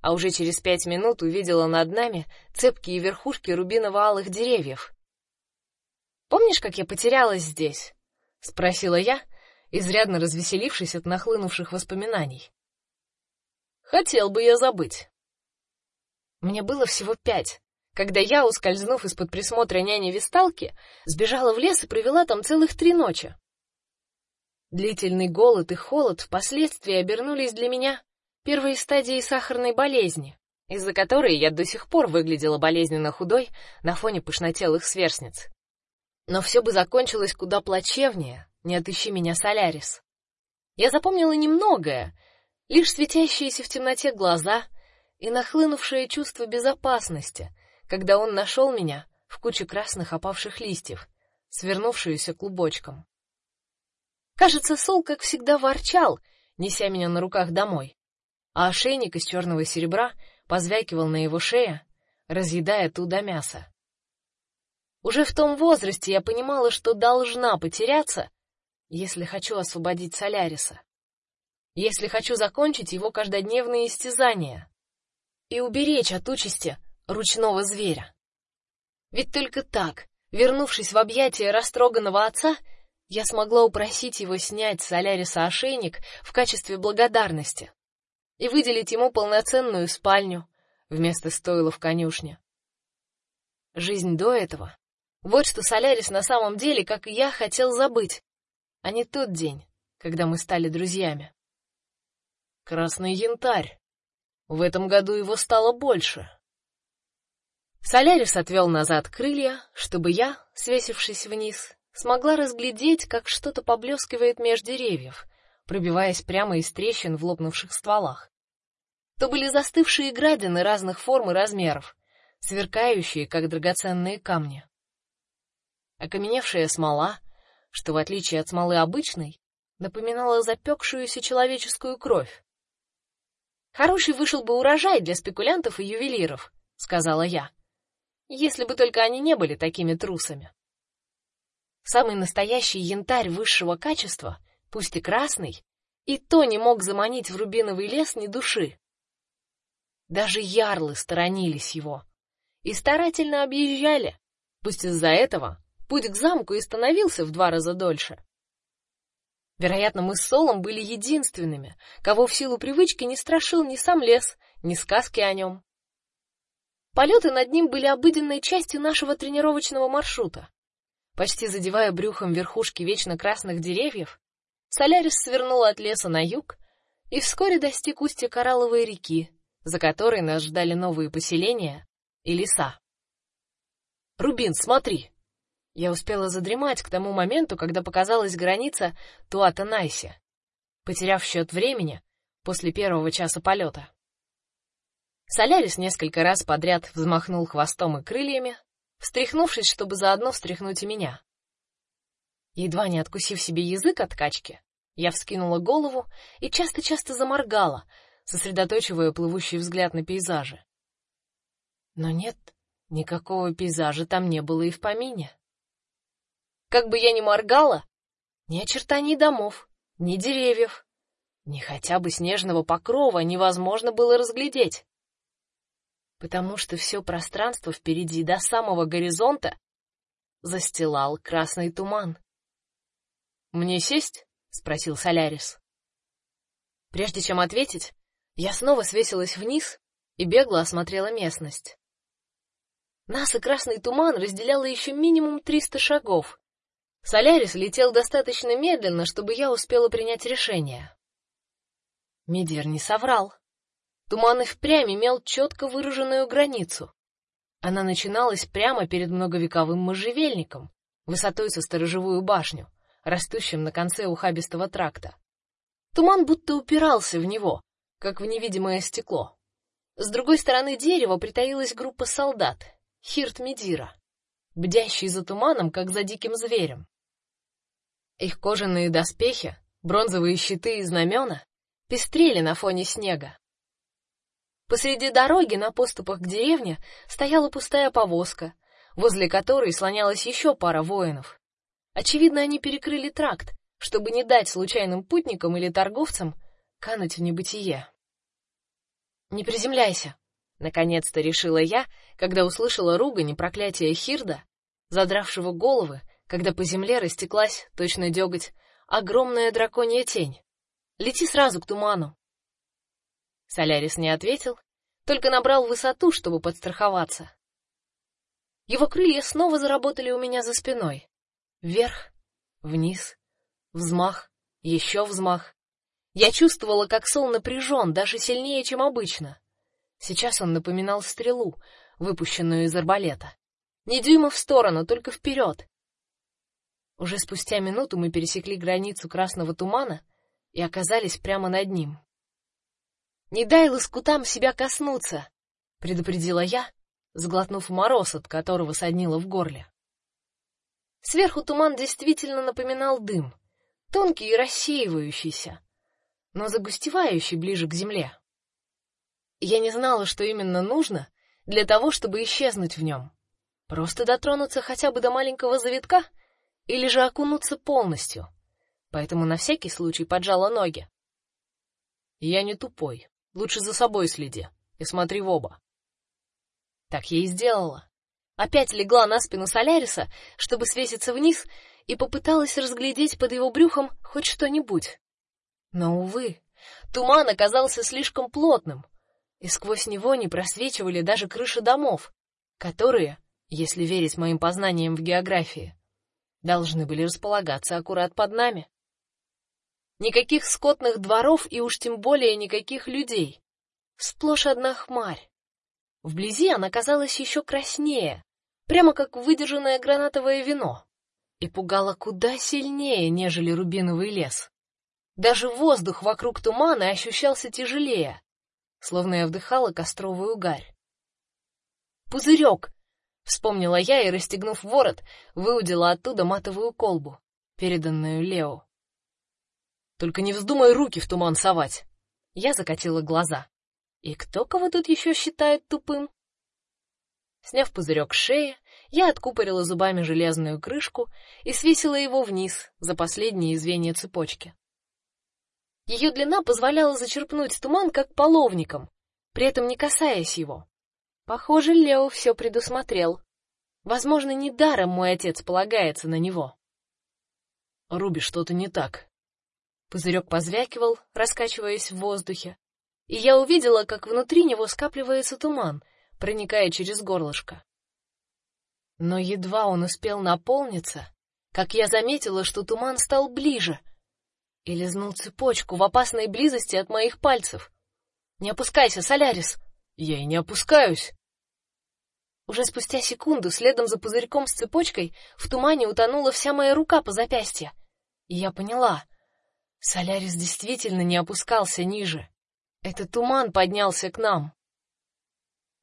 А уже через пять минут увидела над нами цепкие верхушки рубиново-алых деревьев. Помнишь, как я потерялась здесь? спросила я, изрядно развеселившись от нахлынувших воспоминаний. Хотел бы я забыть. Мне было всего пять, когда я, ускользнув из-под присмотра няни Висталки, сбежала в лес и провела там целых три ночи. Длительный голод и холод впоследствии обернулись для меня первой стадией сахарной болезни, из-за которой я до сих пор выглядела болезненно худой на фоне пышнотелых сверстниц. Но все бы закончилось куда плачевнее, не отыщи меня Солярис. Я запомнила немногое, лишь светящиеся в темноте глаза и нахлынувшее чувство безопасности, когда он нашел меня в куче красных опавших листьев, свернувшуюся клубочком. Кажется, Сол, как всегда, ворчал, неся меня на руках домой, а ошейник из черного серебра позвякивал на его шее, разъедая туда мясо. Уже в том возрасте я понимала, что должна потеряться, если хочу освободить Соляриса, если хочу закончить его каждодневные истязания и уберечь от участи ручного зверя. Ведь только так, вернувшись в объятия растроганного отца, я смогла упросить его снять с Соляриса ошейник в качестве благодарности и выделить ему полноценную спальню вместо стойла в конюшне. Жизнь до этого вот что Солярис на самом деле, как и я, хотел забыть, а не тот день, когда мы стали друзьями. Красный янтарь, В этом году его стало больше. Солярис отвел назад крылья, чтобы я, свесившись вниз, смогла разглядеть, как что-то поблескивает меж деревьев, пробиваясь прямо из трещин в лопнувших стволах. То были застывшие градины разных форм и размеров, сверкающие, как драгоценные камни. Окаменевшая смола, что в отличие от смолы обычной, напоминала запекшуюся человеческую кровь. Хороший вышел бы урожай для спекулянтов и ювелиров, сказала я. Если бы только они не были такими трусами. Самый настоящий янтарь высшего качества, пусть и красный, и то не мог заманить в рубиновый лес ни души. Даже ярлы сторонились его и старательно объезжали. Пусть из-за этого путь к замку и становился в два раза дольше. Вероятно, мы с Солом были единственными, кого в силу привычки не страшил ни сам лес, ни сказки о нем. Полеты над ним были обыденной частью нашего тренировочного маршрута. Почти задевая брюхом верхушки вечно красных деревьев, Солярис свернул от леса на юг и вскоре достиг устья Коралловой реки, за которой нас ждали новые поселения и леса. Рубин, смотри. Я успела задремать к тому моменту, когда показалась граница Туата-Найси, потеряв счет времени после первого часа полета. Солярис несколько раз подряд взмахнул хвостом и крыльями, встряхнувшись, чтобы заодно встряхнуть и меня. Едва не откусив себе язык от качки, я вскинула голову и часто-часто заморгала, сосредотачивая плывущий взгляд на пейзажи. Но нет, никакого пейзажа там не было и в помине. Как бы я ни моргала, ни очертаний домов, ни деревьев, ни хотя бы снежного покрова невозможно было разглядеть. Потому что все пространство впереди до самого горизонта застилал красный туман. Мне сесть? спросил Солярис. Прежде чем ответить, я снова свесилась вниз и бегло осмотрела местность. Нас и красный туман разделяло еще минимум триста шагов. Солярис летел достаточно медленно, чтобы я успела принять решение. Медвер не соврал. Туман и впрямь имел четко выраженную границу. Она начиналась прямо перед многовековым можжевельником, высотой со сторожевую башню, растущим на конце ухабистого тракта. Туман будто упирался в него, как в невидимое стекло. С другой стороны дерева притаилась группа солдат, Хирт Медира, бдящий за туманом, как за диким зверем. Их кожаные доспехи, бронзовые щиты и знамена пестрели на фоне снега. Посреди дороги на поступах к деревне стояла пустая повозка, возле которой слонялась еще пара воинов. Очевидно, они перекрыли тракт, чтобы не дать случайным путникам или торговцам кануть в небытие. Не приземляйся, наконец-то решила я, когда услышала ругань и проклятие Хирда, задравшего головы когда по земле растеклась, точно деготь, огромная драконья тень. Лети сразу к туману. Солярис не ответил, только набрал высоту, чтобы подстраховаться. Его крылья снова заработали у меня за спиной. Вверх, вниз, взмах, еще взмах. Я чувствовала, как Сол напряжен, даже сильнее, чем обычно. Сейчас он напоминал стрелу, выпущенную из арбалета. Не дюйма в сторону, только вперед. Уже спустя минуту мы пересекли границу красного тумана и оказались прямо над ним. Не дай лоскутам себя коснуться, предупредила я, сглотнув мороз, от которого соднило в горле. Сверху туман действительно напоминал дым, тонкий и рассеивающийся, но загустевающий ближе к земле. Я не знала, что именно нужно для того, чтобы исчезнуть в нем. Просто дотронуться хотя бы до маленького завитка — или же окунуться полностью. Поэтому на всякий случай поджала ноги. Я не тупой. Лучше за собой следи и смотри в оба. Так я и сделала. Опять легла на спину Соляриса, чтобы свеситься вниз, и попыталась разглядеть под его брюхом хоть что-нибудь. Но увы, туман оказался слишком плотным, и сквозь него не просвечивали даже крыши домов, которые, если верить моим познаниям в географии, должны были располагаться аккурат под нами. Никаких скотных дворов и уж тем более никаких людей. сплошь одна хмарь. Вблизи она казалась еще краснее, прямо как выдержанное гранатовое вино, и пугала куда сильнее, нежели рубиновый лес. Даже воздух вокруг тумана ощущался тяжелее, словно я вдыхала костровую гарь. Пузырек! Вспомнила я и, расстегнув ворот, выудила оттуда матовую колбу, переданную Лео. Только не вздумай руки в туман совать. Я закатила глаза. И кто кого тут еще считает тупым? Сняв пузырек с шеи, я откупорила зубами железную крышку и свесила его вниз за последние звенья цепочки. Ее длина позволяла зачерпнуть туман как половником, при этом не касаясь его. Похоже, Лео все предусмотрел. Возможно, недаром мой отец полагается на него.
Руби, что-то не так.
Пузырек позвякивал, раскачиваясь в воздухе, и я увидела, как внутри него скапливается туман, проникая через горлышко. Но едва он успел наполниться, как я заметила, что туман стал ближе и лизнул цепочку в опасной близости от моих пальцев. Не опускайся, Солярис.
Я и не опускаюсь.
Уже спустя секунду, следом за пузырьком с цепочкой, в тумане утонула вся моя рука по запястью. И я поняла, Солярис действительно не опускался ниже. Этот туман поднялся к нам.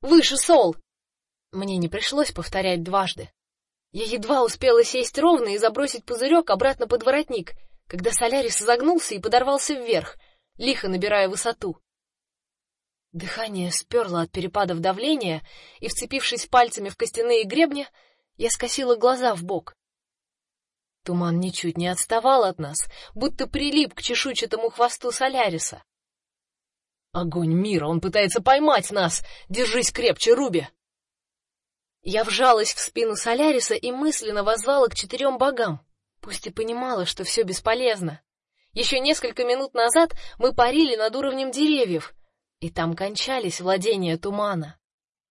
Выше, Сол. Мне не пришлось повторять дважды. Я едва успела сесть ровно и забросить пузырек обратно под воротник, когда Солярис изогнулся и подорвался вверх, лихо набирая высоту. Дыхание сперло от перепадов давления, и вцепившись пальцами в костяные гребни, я скосила глаза в бок. Туман ничуть не отставал от нас, будто прилип к чешуйчатому хвосту Соляриса.
Огонь мира, он пытается поймать нас. Держись крепче, Руби.
Я вжалась в спину Соляриса и мысленно воззвала к четырем богам, пусть и понимала, что все бесполезно. Еще несколько минут назад мы парили над уровнем деревьев, и там кончались владения тумана.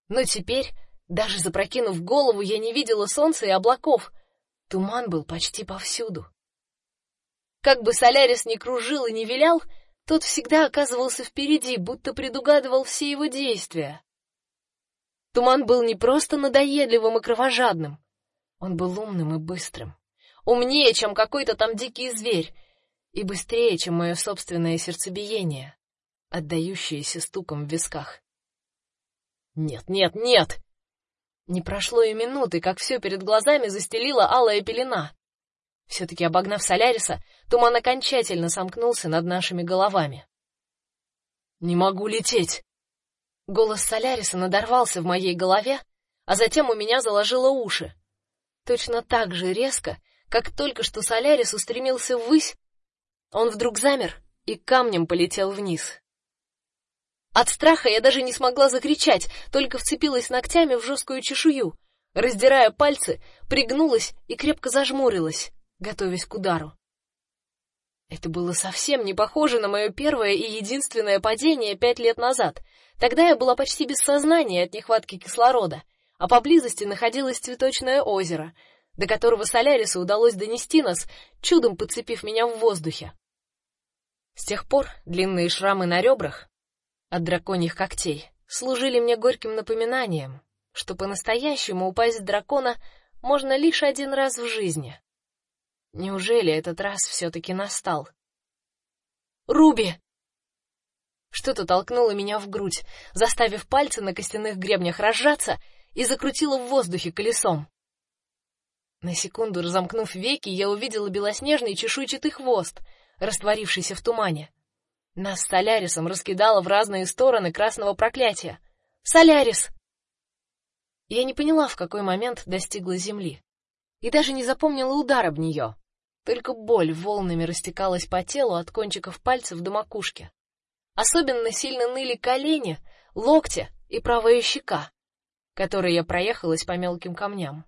Но теперь, даже запрокинув голову, я не видела солнца и облаков. Туман был почти повсюду. Как бы Солярис ни кружил и ни вилял, тот всегда оказывался впереди, будто предугадывал все его действия. Туман был не просто надоедливым и кровожадным, он был умным и быстрым, умнее, чем какой-то там дикий зверь, и быстрее, чем мое собственное сердцебиение отдающиеся стуком в висках.
Нет, нет, нет.
Не прошло и минуты, как все перед глазами застелила алая пелена. все таки обогнав Соляриса, туман окончательно сомкнулся над нашими головами.
Не могу лететь.
Голос Соляриса надорвался в моей голове, а затем у меня заложило уши. Точно так же резко, как только что Солярис устремился ввысь, он вдруг замер и камнем полетел вниз. От страха я даже не смогла закричать, только вцепилась ногтями в жесткую чешую, раздирая пальцы, пригнулась и крепко зажмурилась, готовясь к удару. Это было совсем не похоже на мое первое и единственное падение пять лет назад. Тогда я была почти без сознания от нехватки кислорода, а поблизости находилось цветочное озеро, до которого Солярису удалось донести нас, чудом подцепив меня в воздухе. С тех пор длинные шрамы на ребрах от драконьих когтей служили мне горьким напоминанием, что по-настоящему упасть дракона можно лишь один раз в жизни. Неужели этот раз все таки настал? Руби. Что-то толкнуло меня в грудь, заставив пальцы на костяных гребнях разжаться и закрутило в воздухе колесом. На секунду разомкнув веки, я увидела белоснежный чешуйчатый хвост, растворившийся в тумане. Нас Солярисом раскидало в разные стороны красного проклятия. Солярис. Я не поняла, в какой момент достигла земли, и даже не запомнила удар об нее. Только боль волнами растекалась по телу от кончиков пальцев до макушки. Особенно сильно ныли колени, локти и правая щека, которой я проехалась по мелким камням.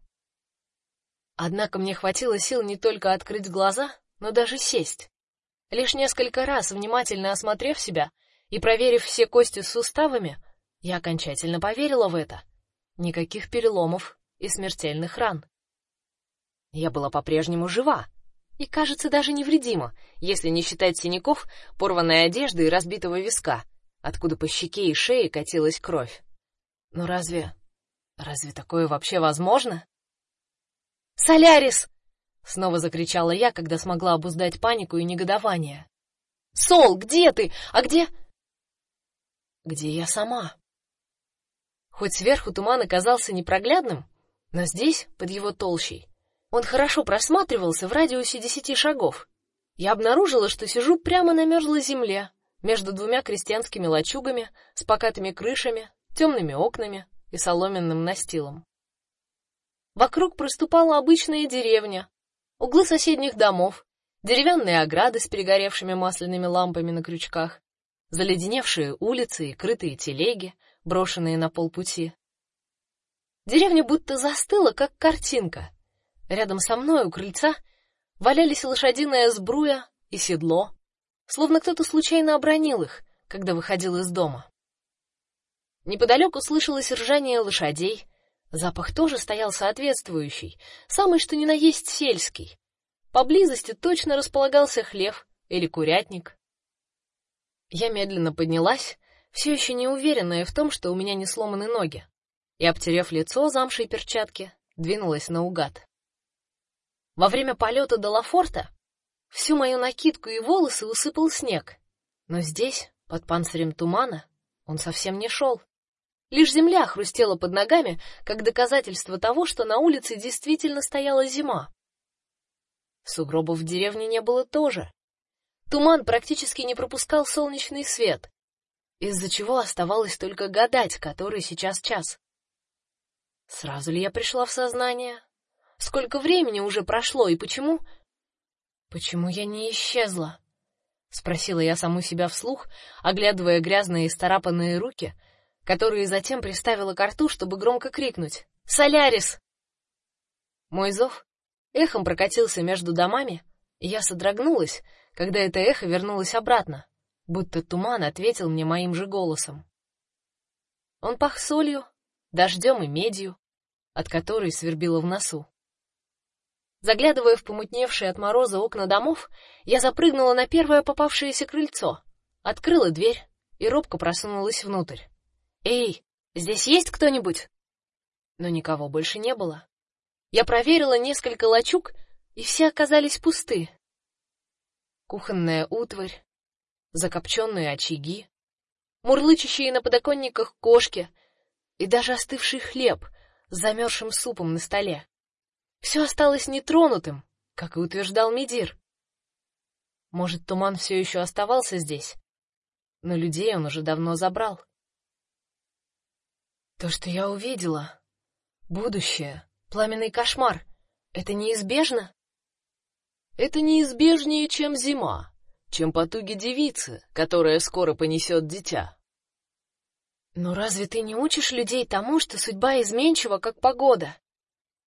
Однако мне хватило сил не только открыть глаза, но даже сесть. Лишь несколько раз внимательно осмотрев себя и проверив все кости с суставами, я окончательно поверила в это. Никаких переломов и смертельных ран. Я была по-прежнему жива и, кажется, даже невредима, если не считать синяков, порванной одежды и разбитого виска, откуда по щеке и шее катилась кровь. Но разве... разве такое вообще возможно?
«Солярис!»
— снова закричала я, когда смогла обуздать панику и негодование.
«Сол, где ты? А где...»
«Где я сама?» Хоть сверху туман оказался непроглядным, но здесь, под его толщей, он хорошо просматривался в радиусе десяти шагов. Я обнаружила, что сижу прямо на мерзлой земле, между двумя крестьянскими лачугами с покатыми крышами, темными окнами и соломенным настилом. Вокруг проступала обычная деревня, углы соседних домов, деревянные ограды с перегоревшими масляными лампами на крючках, заледеневшие улицы и крытые телеги, брошенные на полпути. Деревня будто застыла, как картинка. Рядом со мной у крыльца валялись лошадиная сбруя и седло, словно кто-то случайно обронил их, когда выходил из дома. Неподалеку слышалось ржание лошадей, запах тоже стоял соответствующий, самый что ни на есть сельский. Поблизости точно располагался хлев или курятник. Я медленно поднялась, все еще не уверенная в том, что у меня не сломаны ноги, и обтерев лицо замшей перчатки, двинулась наугад. Во время полета до Лафорта всю мою накидку и волосы усыпал снег, но здесь, под панцирем тумана, он совсем не шел. Лишь земля хрустела под ногами, как доказательство того, что на улице действительно стояла зима. Сугробов в деревне не было тоже. Туман практически не пропускал солнечный свет, из-за чего оставалось только гадать, который сейчас час. Сразу ли я пришла в сознание? Сколько времени уже прошло и почему почему я не исчезла? спросила я саму себя вслух, оглядывая грязные и старапанные руки, которые затем приставила к рту, чтобы громко крикнуть: "Солярис!" Мой зов эхом прокатился между домами, и я содрогнулась, когда это эхо вернулось обратно будто туман ответил мне моим же голосом. Он пах солью, дождем и медью, от которой свербило в носу. Заглядывая в помутневшие от мороза окна домов, я запрыгнула на первое попавшееся крыльцо, открыла дверь и робко просунулась внутрь. Эй, здесь есть кто-нибудь? Но никого больше не было. Я проверила несколько лачуг, и все оказались пусты. Кухонная утварь, закопченные очаги, мурлычащие на подоконниках кошки и даже остывший хлеб с замерзшим супом на столе. Все осталось нетронутым, как и утверждал Медир. Может, туман все еще оставался здесь, но людей он уже давно забрал. То, что я увидела, будущее, пламенный кошмар, это неизбежно?
Это неизбежнее, чем зима, чем потуги девицы, которая скоро понесет дитя.
Но разве ты не учишь людей тому, что судьба изменчива, как погода,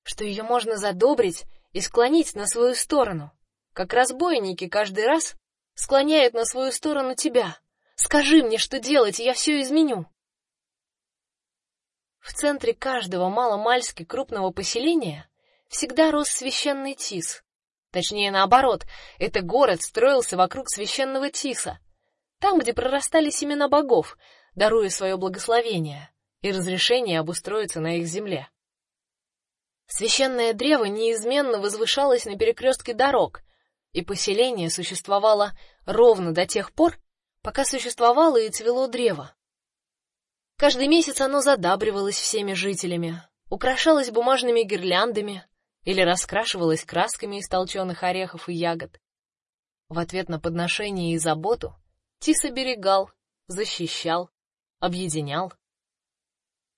что ее можно задобрить и склонить на свою сторону, как разбойники каждый раз склоняют на свою сторону тебя? Скажи мне, что делать, и я все изменю. В центре каждого маломальски крупного поселения всегда рос священный тис, Точнее, наоборот, этот город строился вокруг священного Тиса, там, где прорастали семена богов, даруя свое благословение и разрешение обустроиться на их земле. Священное древо неизменно возвышалось на перекрестке дорог, и поселение существовало ровно до тех пор, пока существовало и цвело древо. Каждый месяц оно задабривалось всеми жителями, украшалось бумажными гирляндами, или раскрашивалась красками из толченых орехов и ягод. В ответ на подношение и заботу Тис оберегал, защищал, объединял.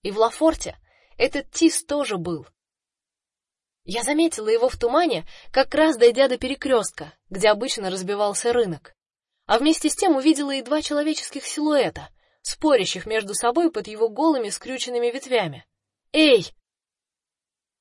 И в Лафорте этот Тис тоже был. Я заметила его в тумане, как раз дойдя до перекрестка, где обычно разбивался рынок. А вместе с тем увидела и два человеческих силуэта, спорящих между собой под его голыми скрюченными ветвями. "Эй!"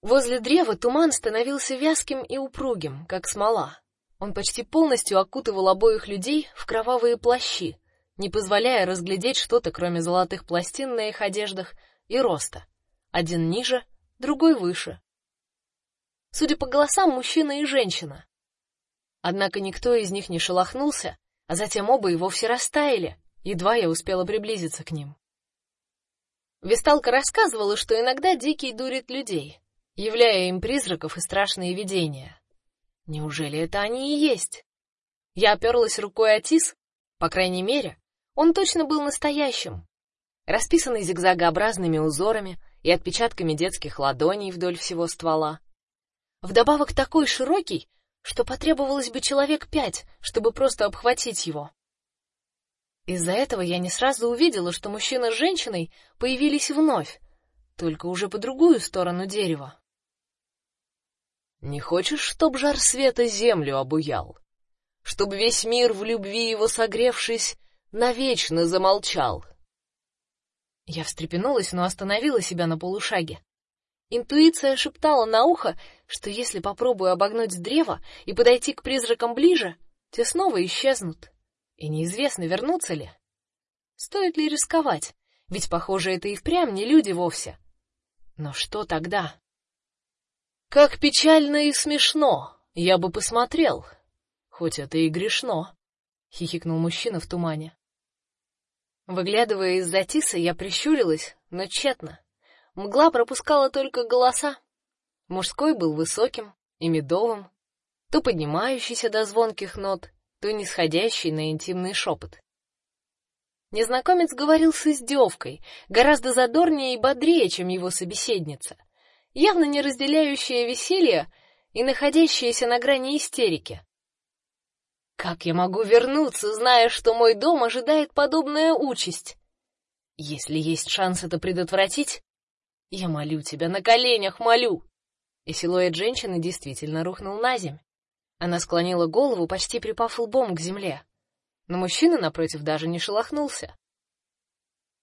Возле древа туман становился вязким и упругим, как смола. Он почти полностью окутывал обоих людей в кровавые плащи, не позволяя разглядеть что-то, кроме золотых пластин на их одеждах и роста. Один ниже, другой выше. Судя по голосам, мужчина и женщина. Однако никто из них не шелохнулся, а затем оба и вовсе растаяли, Едва я успела приблизиться к ним. Весталка рассказывала, что иногда дикий дурит людей, являя им призраков и страшные видения. Неужели это они и есть? Я оперлась рукой о тис, по крайней мере, он точно был настоящим, расписанный зигзагообразными узорами и отпечатками детских ладоней вдоль всего ствола. Вдобавок такой широкий, что потребовалось бы человек пять, чтобы просто обхватить его. Из-за этого я не сразу увидела, что мужчина с женщиной появились вновь, только уже по другую сторону дерева.
Не хочешь, чтоб жар света землю обуял? Чтоб весь мир в любви его согревшись навечно замолчал?
Я встрепенулась, но остановила себя на полушаге. Интуиция шептала на ухо, что если попробую обогнуть древо и подойти к призракам ближе, те снова исчезнут и неизвестно, вернутся ли. Стоит ли рисковать? Ведь, похоже, это и впрямь не люди вовсе. Но что тогда?
Как печально и смешно. Я бы посмотрел, хоть это и грешно, хихикнул мужчина в тумане.
Выглядывая из-за тиса, я прищурилась, но тщетно. Мгла пропускала только голоса. Мужской был высоким и медовым, то поднимающийся до звонких нот, то нисходящий на интимный шепот. Незнакомец говорил с издевкой, гораздо задорнее и бодрее, чем его собеседница, явно не разделяющая веселье и находящаяся на грани истерики. Как я могу вернуться, зная, что мой дом ожидает подобная участь? Если есть шанс это предотвратить, я молю тебя на коленях, молю. И силуэт женщины действительно рухнул на земь. Она склонила голову, почти припав лбом к земле. Но мужчина напротив даже не шелохнулся.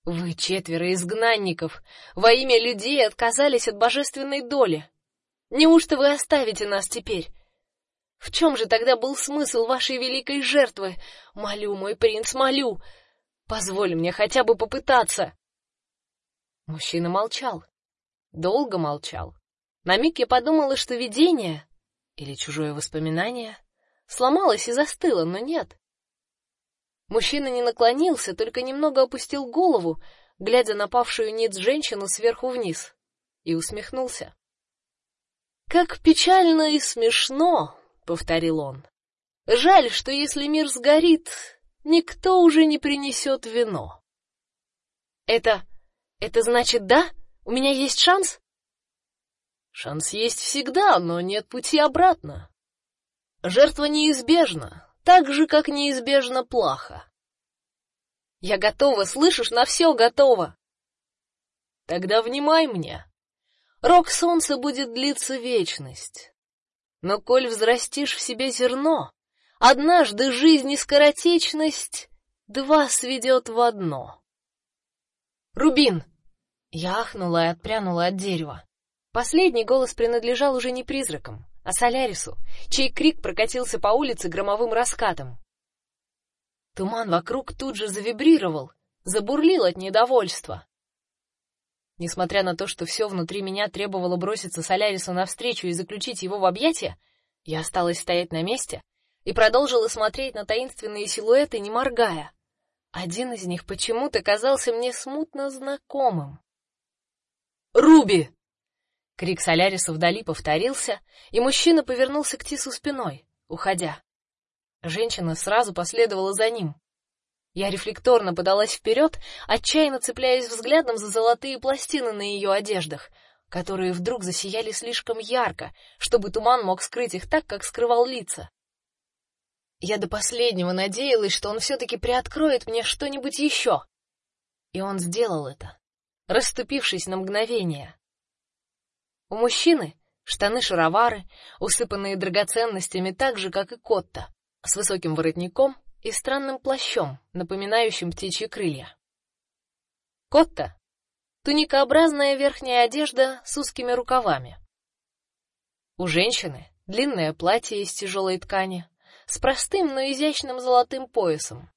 Вы четверо изгнанников во имя людей отказались от божественной доли. Неужто вы оставите нас теперь? В чем же тогда был смысл вашей великой жертвы? Молю, мой принц, молю, позволь мне хотя бы попытаться. Мужчина молчал, долго молчал. На миг я подумала, что видение или чужое воспоминание сломалось и застыло, но нет. Мужчина не наклонился, только немного опустил голову, глядя на павшую ниц женщину сверху вниз, и усмехнулся. Как печально и смешно, повторил он. Жаль, что если мир сгорит, никто уже не принесет вино. Это это значит, да? У меня есть шанс?
Шанс есть всегда, но нет пути обратно. Жертва неизбежна, так же, как неизбежна плаха.
Я готова, слышишь, на все готова.
Тогда внимай мне. Рок солнца будет длиться вечность. Но коль взрастишь в себе зерно, однажды жизнь и скоротечность два сведет в одно.
Рубин. Я ахнула и отпрянула от дерева. Последний голос принадлежал уже не призракам, а Солярису, чей крик прокатился по улице громовым раскатом. Туман вокруг тут же завибрировал, забурлил от недовольства. Несмотря на то, что все внутри меня требовало броситься Солярису навстречу и заключить его в объятия, я осталась стоять на месте и продолжила смотреть на таинственные силуэты, не моргая. Один из них почему-то казался мне смутно знакомым.
Руби!
Крик Соляриса вдали повторился, и мужчина повернулся к Тису спиной, уходя. Женщина сразу последовала за ним. Я рефлекторно подалась вперед, отчаянно цепляясь взглядом за золотые пластины на ее одеждах, которые вдруг засияли слишком ярко, чтобы туман мог скрыть их так, как скрывал лица. Я до последнего надеялась, что он все таки приоткроет мне что-нибудь еще. И он сделал это, расступившись на мгновение. У мужчины штаны-шаровары, усыпанные драгоценностями так же, как и Котта, с высоким воротником и странным плащом, напоминающим птичьи крылья. Котта туникообразная верхняя одежда с узкими рукавами. У женщины длинное платье из тяжелой ткани с простым, но изящным золотым поясом.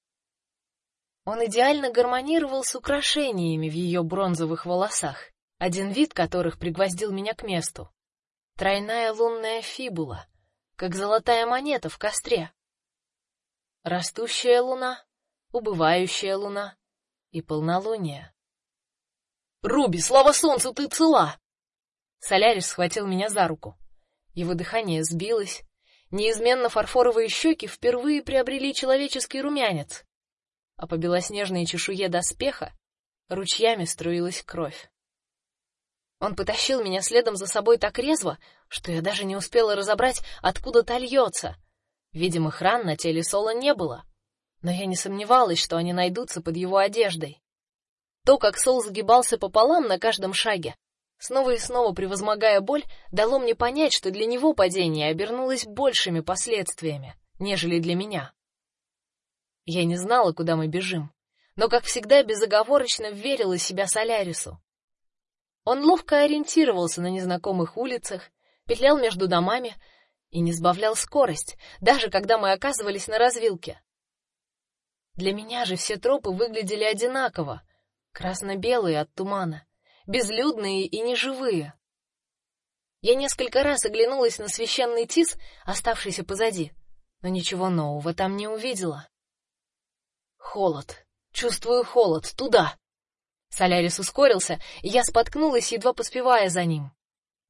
Он идеально гармонировал с украшениями в ее бронзовых волосах один вид которых пригвоздил меня к месту. Тройная лунная фибула, как золотая монета в костре. Растущая луна, убывающая луна и полнолуние. Руби, слава солнцу, ты цела. Солярис схватил меня за руку. Его дыхание сбилось, неизменно фарфоровые щеки впервые приобрели человеческий румянец, а по белоснежной чешуе доспеха ручьями струилась кровь. Он потащил меня следом за собой так резво, что я даже не успела разобрать, откуда та льется. Видимых ран на теле Сола не было, но я не сомневалась, что они найдутся под его одеждой. То, как Сол сгибался пополам на каждом шаге, снова и снова превозмогая боль, дало мне понять, что для него падение обернулось большими последствиями, нежели для меня. Я не знала, куда мы бежим, но, как всегда, безоговорочно верила себя Солярису. Он ловко ориентировался на незнакомых улицах, петлял между домами и не сбавлял скорость, даже когда мы оказывались на развилке. Для меня же все тропы выглядели одинаково, красно-белые от тумана, безлюдные и неживые. Я несколько раз оглянулась на священный тис, оставшийся позади, но ничего нового там не увидела. Холод. Чувствую холод. Туда. Солярис ускорился, и я споткнулась, едва поспевая за ним.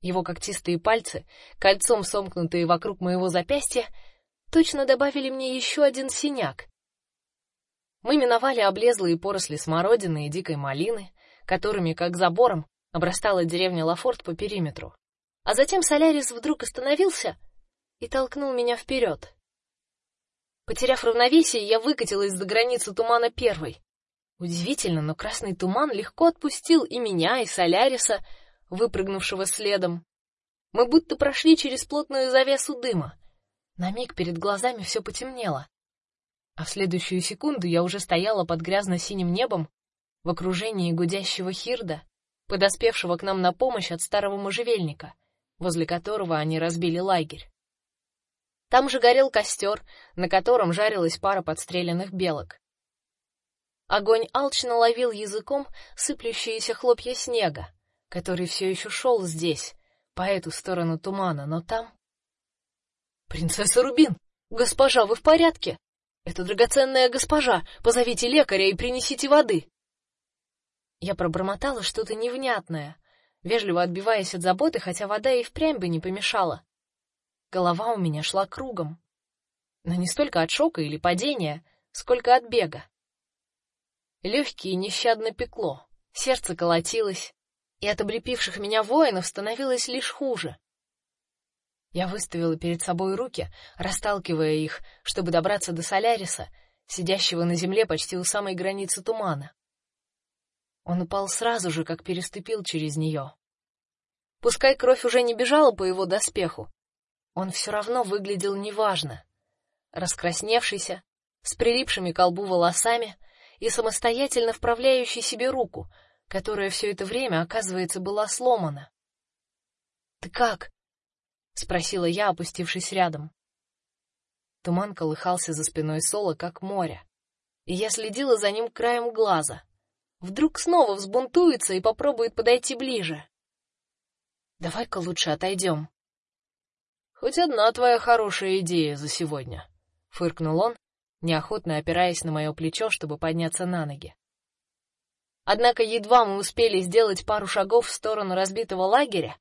Его когтистые пальцы, кольцом сомкнутые вокруг моего запястья, точно добавили мне еще один синяк. Мы миновали облезлые поросли смородины и дикой малины, которыми, как забором, обрастала деревня Лафорт по периметру. А затем Солярис вдруг остановился и толкнул меня вперед. Потеряв равновесие, я выкатилась за границу тумана первой. Удивительно, но красный туман легко отпустил и меня, и Соляриса, выпрыгнувшего следом. Мы будто прошли через плотную завесу дыма. На миг перед глазами все потемнело. А в следующую секунду я уже стояла под грязно-синим небом в окружении гудящего хирда, подоспевшего к нам на помощь от старого можжевельника, возле которого они разбили лагерь. Там же горел костер, на котором жарилась пара подстреленных белок. Огонь алчно ловил языком сыплющиеся хлопья снега, который все еще шел здесь, по эту сторону тумана, но там... «Принцесса Рубин! Госпожа, вы в порядке? Это драгоценная госпожа! Позовите лекаря и принесите воды!» Я пробормотала что-то невнятное, вежливо отбиваясь от заботы, хотя вода и впрямь бы не помешала. Голова у меня шла кругом. Но не столько от шока или падения, сколько от бега. Легкие нещадно пекло, сердце колотилось, и от облепивших меня воинов становилось лишь хуже. Я выставила перед собой руки, расталкивая их, чтобы добраться до Соляриса, сидящего на земле почти у самой границы тумана. Он упал сразу же, как переступил через нее. Пускай кровь уже не бежала по его доспеху, он все равно выглядел неважно. Раскрасневшийся, с прилипшими к колбу волосами, и самостоятельно вправляющий себе руку, которая все это время, оказывается, была сломана. "Ты как?" спросила я, опустившись рядом. Туман колыхался за спиной Сола, как море, и я следила за ним краем глаза. Вдруг снова взбунтуется и попробует подойти ближе. Давай-ка лучше отойдем. Хоть одна твоя хорошая идея за сегодня, фыркнул он, неохотно опираясь на мое плечо, чтобы подняться на ноги. Однако едва мы успели сделать пару шагов в сторону разбитого лагеря,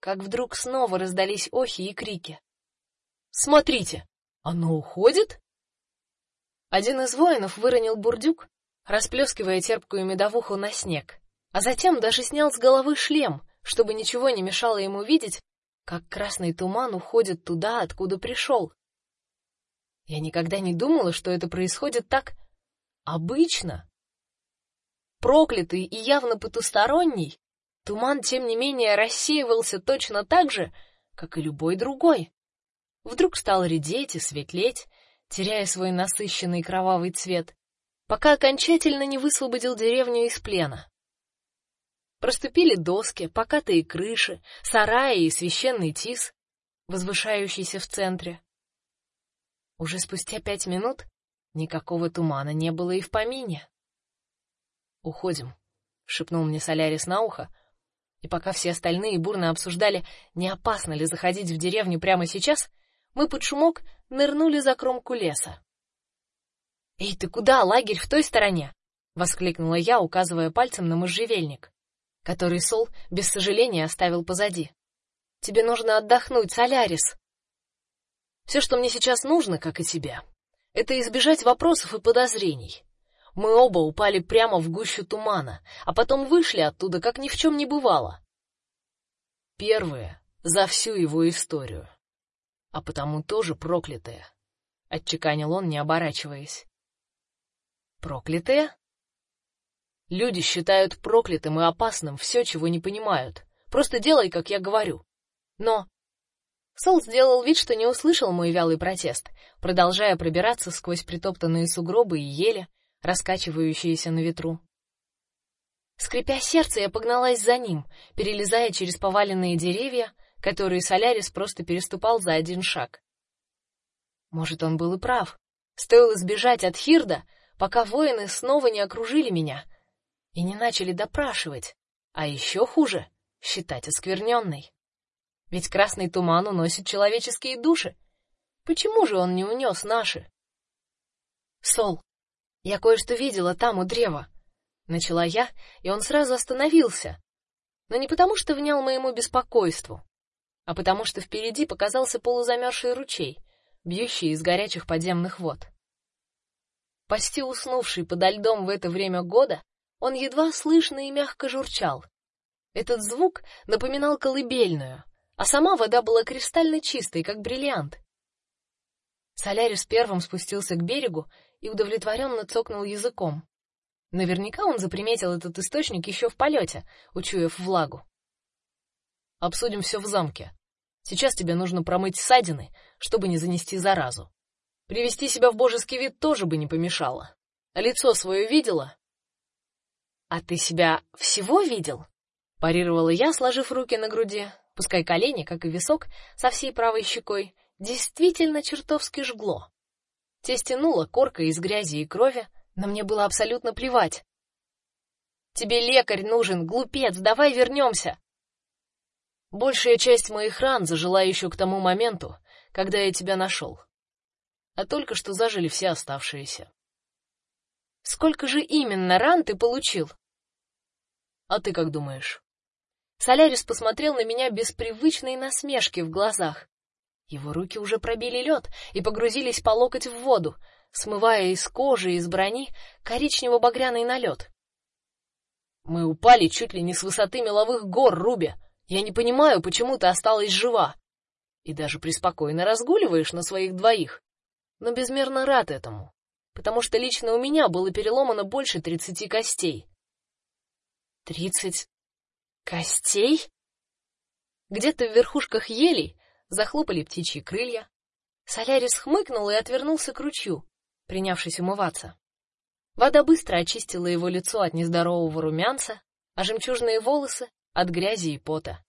как вдруг снова раздались охи и крики. Смотрите, оно уходит? Один из воинов выронил бурдюк, расплескивая терпкую медовуху на снег, а затем даже снял с головы шлем, чтобы ничего не мешало ему видеть, как красный туман уходит туда, откуда пришел. Я никогда не думала, что это происходит так обычно. Проклятый и явно потусторонний, туман тем не менее рассеивался точно так же, как и любой другой. Вдруг стал редеть и светлеть, теряя свой насыщенный кровавый цвет, пока окончательно не высвободил деревню из плена. Проступили доски, покатые крыши, сараи и священный тис, возвышающийся в центре. Уже спустя пять минут никакого тумана не было и в помине. Уходим, шепнул мне Солярис на ухо, и пока все остальные бурно обсуждали, не опасно ли заходить в деревню прямо сейчас, мы под шумок нырнули за кромку леса. Эй, ты куда? Лагерь в той стороне, воскликнула я, указывая пальцем на можжевельник, который Сол без сожаления оставил позади. Тебе нужно отдохнуть, Солярис. Все, что мне сейчас нужно, как и тебе, это избежать вопросов и подозрений. Мы оба упали прямо в гущу тумана, а потом вышли оттуда, как ни в чем не бывало. Первые за всю его историю, а потому тоже проклятые, отчеканил он, не оборачиваясь. Проклятые? Люди считают проклятым и опасным все, чего не понимают. Просто делай, как я говорю. Но Сол сделал вид, что не услышал мой вялый протест, продолжая пробираться сквозь притоптанные сугробы и ели, раскачивающиеся на ветру. Скрипя сердце, я погналась за ним, перелезая через поваленные деревья, которые Солярис просто переступал за один шаг. Может, он был и прав. Стоило сбежать от Хирда, пока воины снова не окружили меня и не начали допрашивать, а еще хуже считать оскверненной. Ведь красный туман уносит человеческие души. Почему же он не унес наши? Сол, я кое-что видела там у древа, начала я, и он сразу остановился. Но не потому, что внял моему беспокойству, а потому что впереди показался полузамерзший ручей, бьющий из горячих подземных вод. Почти уснувший подо льдом в это время года, он едва слышно и мягко журчал. Этот звук напоминал колыбельную, а сама вода была кристально чистой, как бриллиант. Солярис первым спустился к берегу и удовлетворенно цокнул языком. Наверняка он заприметил этот источник еще в полете, учуяв влагу. Обсудим все в замке. Сейчас тебе нужно промыть ссадины, чтобы не занести заразу. Привести себя в божеский вид тоже бы не помешало. А лицо свое видела? А ты себя всего видел? парировала я, сложив руки на груди, пускай колени, как и висок, со всей правой щекой, действительно чертовски жгло. Те стянуло коркой из грязи и крови, но мне было абсолютно плевать. Тебе лекарь нужен, глупец, давай вернемся. Большая часть моих ран зажила еще к тому моменту, когда я тебя нашел. А только что зажили все оставшиеся. Сколько же именно ран ты получил? А ты как думаешь? Солярис посмотрел на меня без привычной насмешки в глазах. Его руки уже пробили лед и погрузились по локоть в воду, смывая из кожи и из брони коричнево-багряный налет. Мы упали чуть ли не с высоты меловых гор, Руби. Я не понимаю, почему ты осталась жива. И даже преспокойно разгуливаешь на своих двоих. Но безмерно рад этому, потому что лично у меня было переломано больше тридцати костей. Тридцать Костей? Где-то в верхушках елей захлопали птичьи крылья. Солярис хмыкнул и отвернулся к ручью, принявшись умываться. Вода быстро очистила его лицо от нездорового румянца, а жемчужные волосы от грязи и пота.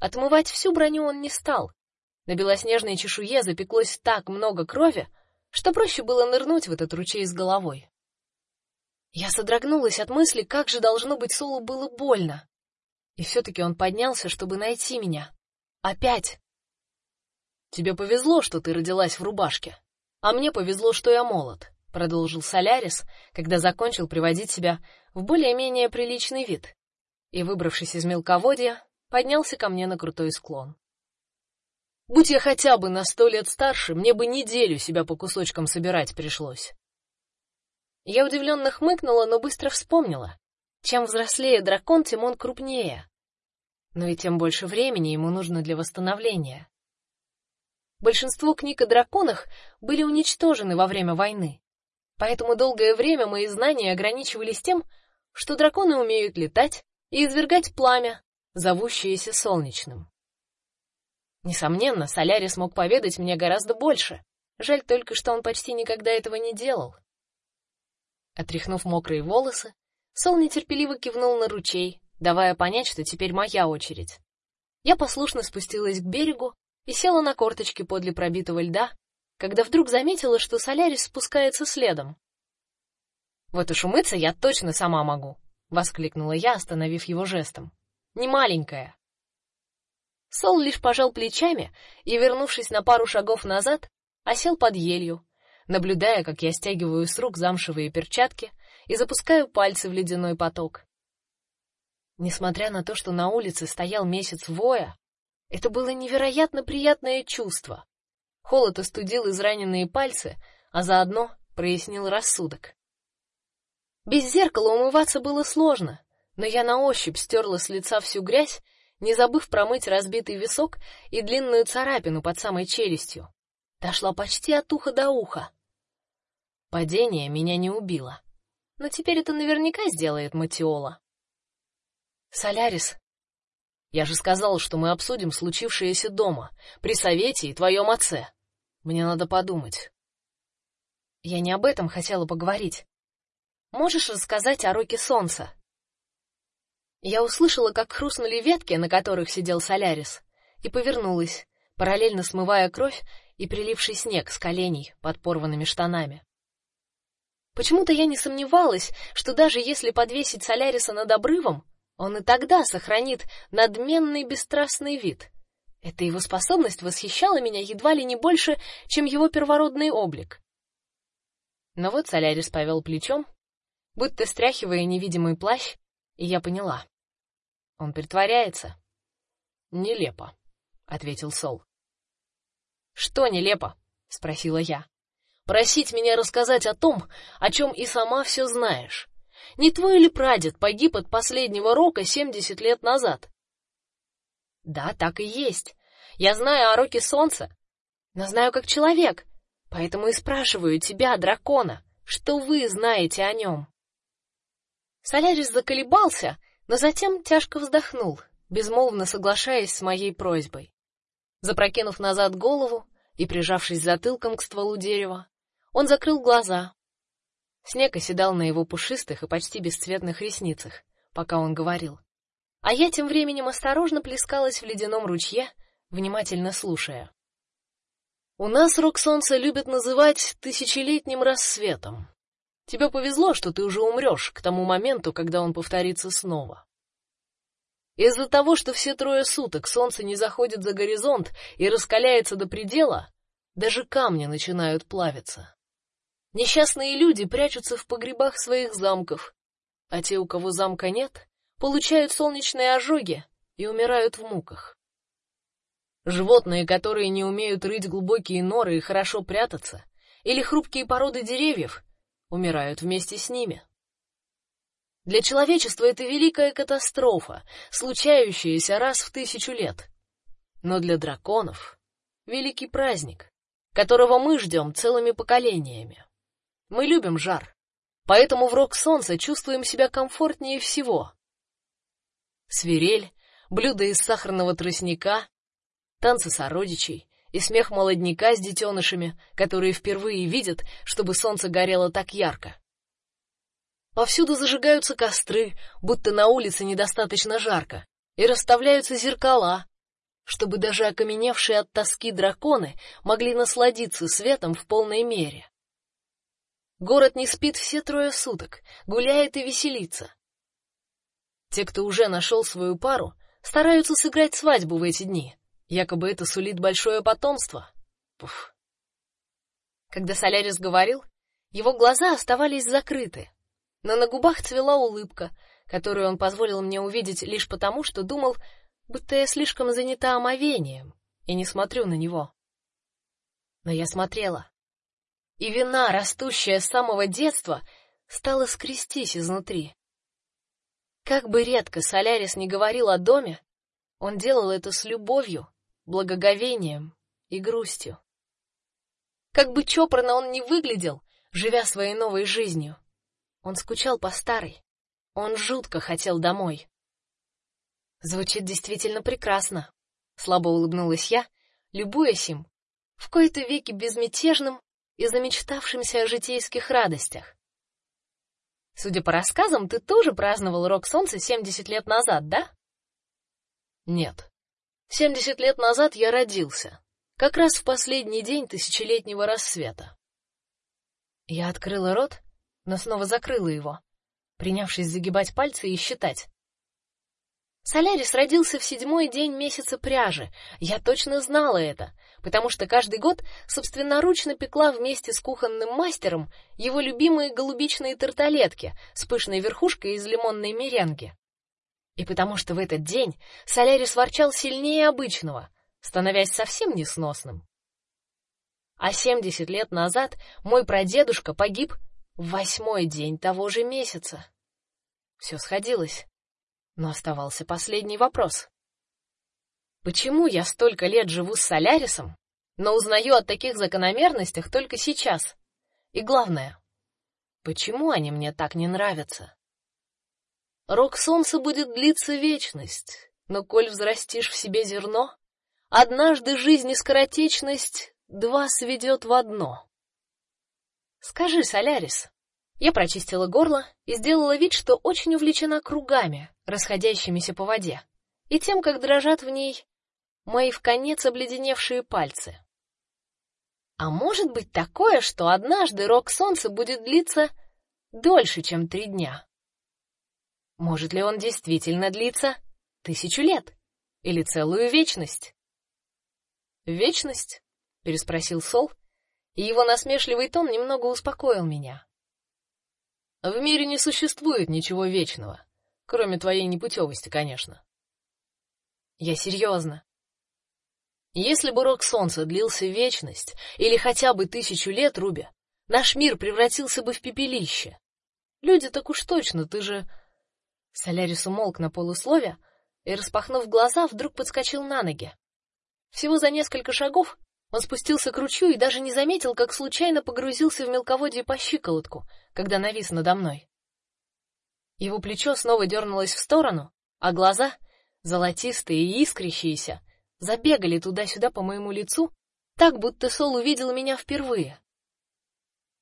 Отмывать всю броню он не стал. На белоснежной чешуе запеклось так много крови, что проще было нырнуть в этот ручей с головой. Я содрогнулась от мысли, как же должно быть Солу было больно. И все таки он поднялся, чтобы найти меня. Опять. Тебе повезло, что ты родилась в рубашке, а мне повезло, что я молод, продолжил Солярис, когда закончил приводить себя в более-менее приличный вид. И выбравшись из мелководья, поднялся ко мне на крутой склон. Будь я хотя бы на сто лет старше, мне бы неделю себя по кусочкам собирать пришлось. Я удивленно хмыкнула, но быстро вспомнила. Чем взрослее дракон, тем он крупнее. Но и тем больше времени ему нужно для восстановления. Большинство книг о драконах были уничтожены во время войны. Поэтому долгое время мои знания ограничивались тем, что драконы умеют летать и извергать пламя, зовущееся солнечным. Несомненно, Солярис мог поведать мне гораздо больше. Жаль только, что он почти никогда этого не делал. Отряхнув мокрые волосы, Сол нетерпеливо кивнул на ручей, давая понять, что теперь моя очередь. Я послушно спустилась к берегу и села на корточки подле пробитого льда, когда вдруг заметила, что Солярис спускается следом. Вот уж умыться я точно сама могу, воскликнула я, остановив его жестом. Не маленькая. Сол лишь пожал плечами и, вернувшись на пару шагов назад, осел под елью, наблюдая, как я стягиваю с рук замшевые перчатки и запускаю пальцы в ледяной поток. Несмотря на то, что на улице стоял месяц воя, это было невероятно приятное чувство. Холод остудил израненные пальцы, а заодно прояснил рассудок. Без зеркала умываться было сложно, но я на ощупь стерла с лица всю грязь, не забыв промыть разбитый висок и длинную царапину под самой челюстью. Дошла почти от уха до уха. Падение меня не убило, но теперь это наверняка сделает Матиола. Солярис, я же сказал, что мы обсудим случившееся дома, при совете и твоем отце. Мне надо подумать. Я не об этом хотела поговорить. Можешь рассказать о роке солнца? Я услышала, как хрустнули ветки, на которых сидел Солярис, и повернулась, параллельно смывая кровь и приливший снег с коленей под порванными штанами. Почему-то я не сомневалась, что даже если подвесить Соляриса над обрывом, он и тогда сохранит надменный бесстрастный вид. Эта его способность восхищала меня едва ли не больше, чем его первородный облик. Но вот Солярис повел плечом, будто стряхивая невидимый плащ, и я поняла. Он притворяется. Нелепо, ответил Сол. Что нелепо? спросила я. Просить меня рассказать о том, о чем и сама все знаешь. Не твой ли прадед погиб от последнего рока семьдесят лет назад? Да, так и есть. Я знаю о роке солнца, но знаю как человек, поэтому и спрашиваю тебя, дракона, что вы знаете о нем. Солярис заколебался, но затем тяжко вздохнул, безмолвно соглашаясь с моей просьбой. Запрокинув назад голову и прижавшись затылком к стволу дерева, он закрыл глаза, Снег оседал на его пушистых и почти бесцветных ресницах, пока он говорил. А я тем временем осторожно плескалась в ледяном ручье, внимательно слушая. У нас рок солнца любят называть тысячелетним рассветом. Тебе повезло, что ты уже умрешь к тому моменту, когда он повторится снова. Из-за того, что все трое суток солнце не заходит за горизонт и раскаляется до предела, даже камни начинают плавиться. Несчастные люди прячутся в погребах своих замков, а те, у кого замка нет, получают солнечные ожоги и умирают в муках. Животные, которые не умеют рыть глубокие норы и хорошо прятаться, или хрупкие породы деревьев, умирают вместе с ними. Для человечества это великая катастрофа, случающаяся раз в тысячу лет. Но для драконов великий праздник, которого мы ждем целыми поколениями. Мы любим жар, поэтому в рок солнца чувствуем себя комфортнее всего. Свирель, блюда из сахарного тростника, танцы сородичей и смех молодняка с детенышами, которые впервые видят, чтобы солнце горело так ярко. Повсюду зажигаются костры, будто на улице недостаточно жарко, и расставляются зеркала, чтобы даже окаменевшие от тоски драконы могли насладиться светом в полной мере. Город не спит все трое суток, гуляет и веселится. Те, кто уже нашел свою пару, стараются сыграть свадьбу в эти дни. Якобы это сулит большое потомство. Пуф. Когда Солярис говорил, его глаза оставались закрыты, но на губах цвела улыбка, которую он позволил мне увидеть лишь потому, что думал, будто я слишком занята омовением и не смотрю на него. Но я смотрела и вина, растущая с самого детства, стала скрестись изнутри. Как бы редко Солярис не говорил о доме, он делал это с любовью, благоговением и грустью. Как бы чопорно он ни выглядел, живя своей новой жизнью, он скучал по старой. Он жутко хотел домой. Звучит действительно прекрасно, слабо улыбнулась я, любуясь им, в кои-то веки безмятежным и замечтавшимся о житейских радостях. Судя по рассказам, ты тоже праздновал рок солнца 70 лет назад, да? Нет. 70 лет назад я родился, как раз в последний день тысячелетнего рассвета. Я открыла рот, но снова закрыла его, принявшись загибать пальцы и считать. Солярис родился в седьмой день месяца пряжи. Я точно знала это, потому что каждый год собственноручно пекла вместе с кухонным мастером его любимые голубичные тарталетки с пышной верхушкой из лимонной меренги. И потому что в этот день Солярис ворчал сильнее обычного, становясь совсем несносным. А семьдесят лет назад мой прадедушка погиб в восьмой день того же месяца. Все сходилось. Но оставался последний вопрос. Почему я столько лет живу с Солярисом, но узнаю о таких закономерностях только сейчас? И главное, почему они мне так не нравятся? Рок солнца будет длиться вечность, но коль взрастишь в себе зерно, однажды жизнь и скоротечность два сведет в одно. Скажи, Солярис, я прочистила горло и сделала вид, что очень увлечена кругами, расходящимися по воде, и тем, как дрожат в ней мои в конец обледеневшие пальцы. А может быть такое, что однажды рок солнца будет длиться дольше, чем три дня? Может ли он действительно длиться тысячу лет или целую вечность? Вечность? переспросил Сол, и его насмешливый тон немного успокоил меня. В мире не существует ничего вечного, кроме твоей непутевости, конечно. Я серьезно. Если бы рок солнца длился вечность или хотя бы тысячу лет, Руби, наш мир превратился бы в пепелище. Люди так уж точно, ты же Солярис умолк на полуслове и, распахнув глаза, вдруг подскочил на ноги. Всего за несколько шагов он спустился к ручью и даже не заметил, как случайно погрузился в мелководье по щиколотку, когда навис надо мной. Его плечо снова дернулось в сторону, а глаза, золотистые и искрящиеся, забегали туда-сюда по моему лицу, так будто Сол увидел меня впервые.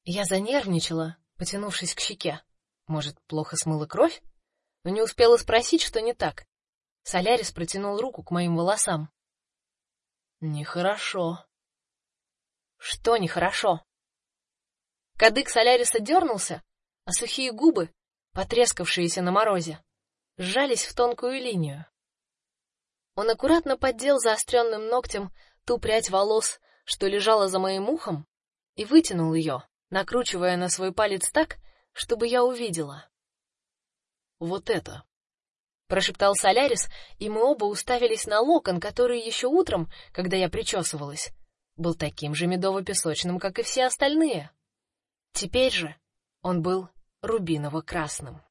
Я занервничала, потянувшись к щеке. Может, плохо смыла кровь? Но не успела спросить, что не так. Солярис протянул руку к моим волосам. Нехорошо. Что нехорошо? Кадык Соляриса дернулся, а сухие губы, потрескавшиеся на морозе, сжались в тонкую линию. Он аккуратно поддел заостренным ногтем ту прядь волос, что лежала за моим ухом, и вытянул ее, накручивая на свой палец так, чтобы я увидела. Вот это, прошептал Солярис, и мы оба уставились на локон, который еще утром, когда я причесывалась, был таким же медово-песочным, как и все остальные. Теперь же он был рубиново-красным.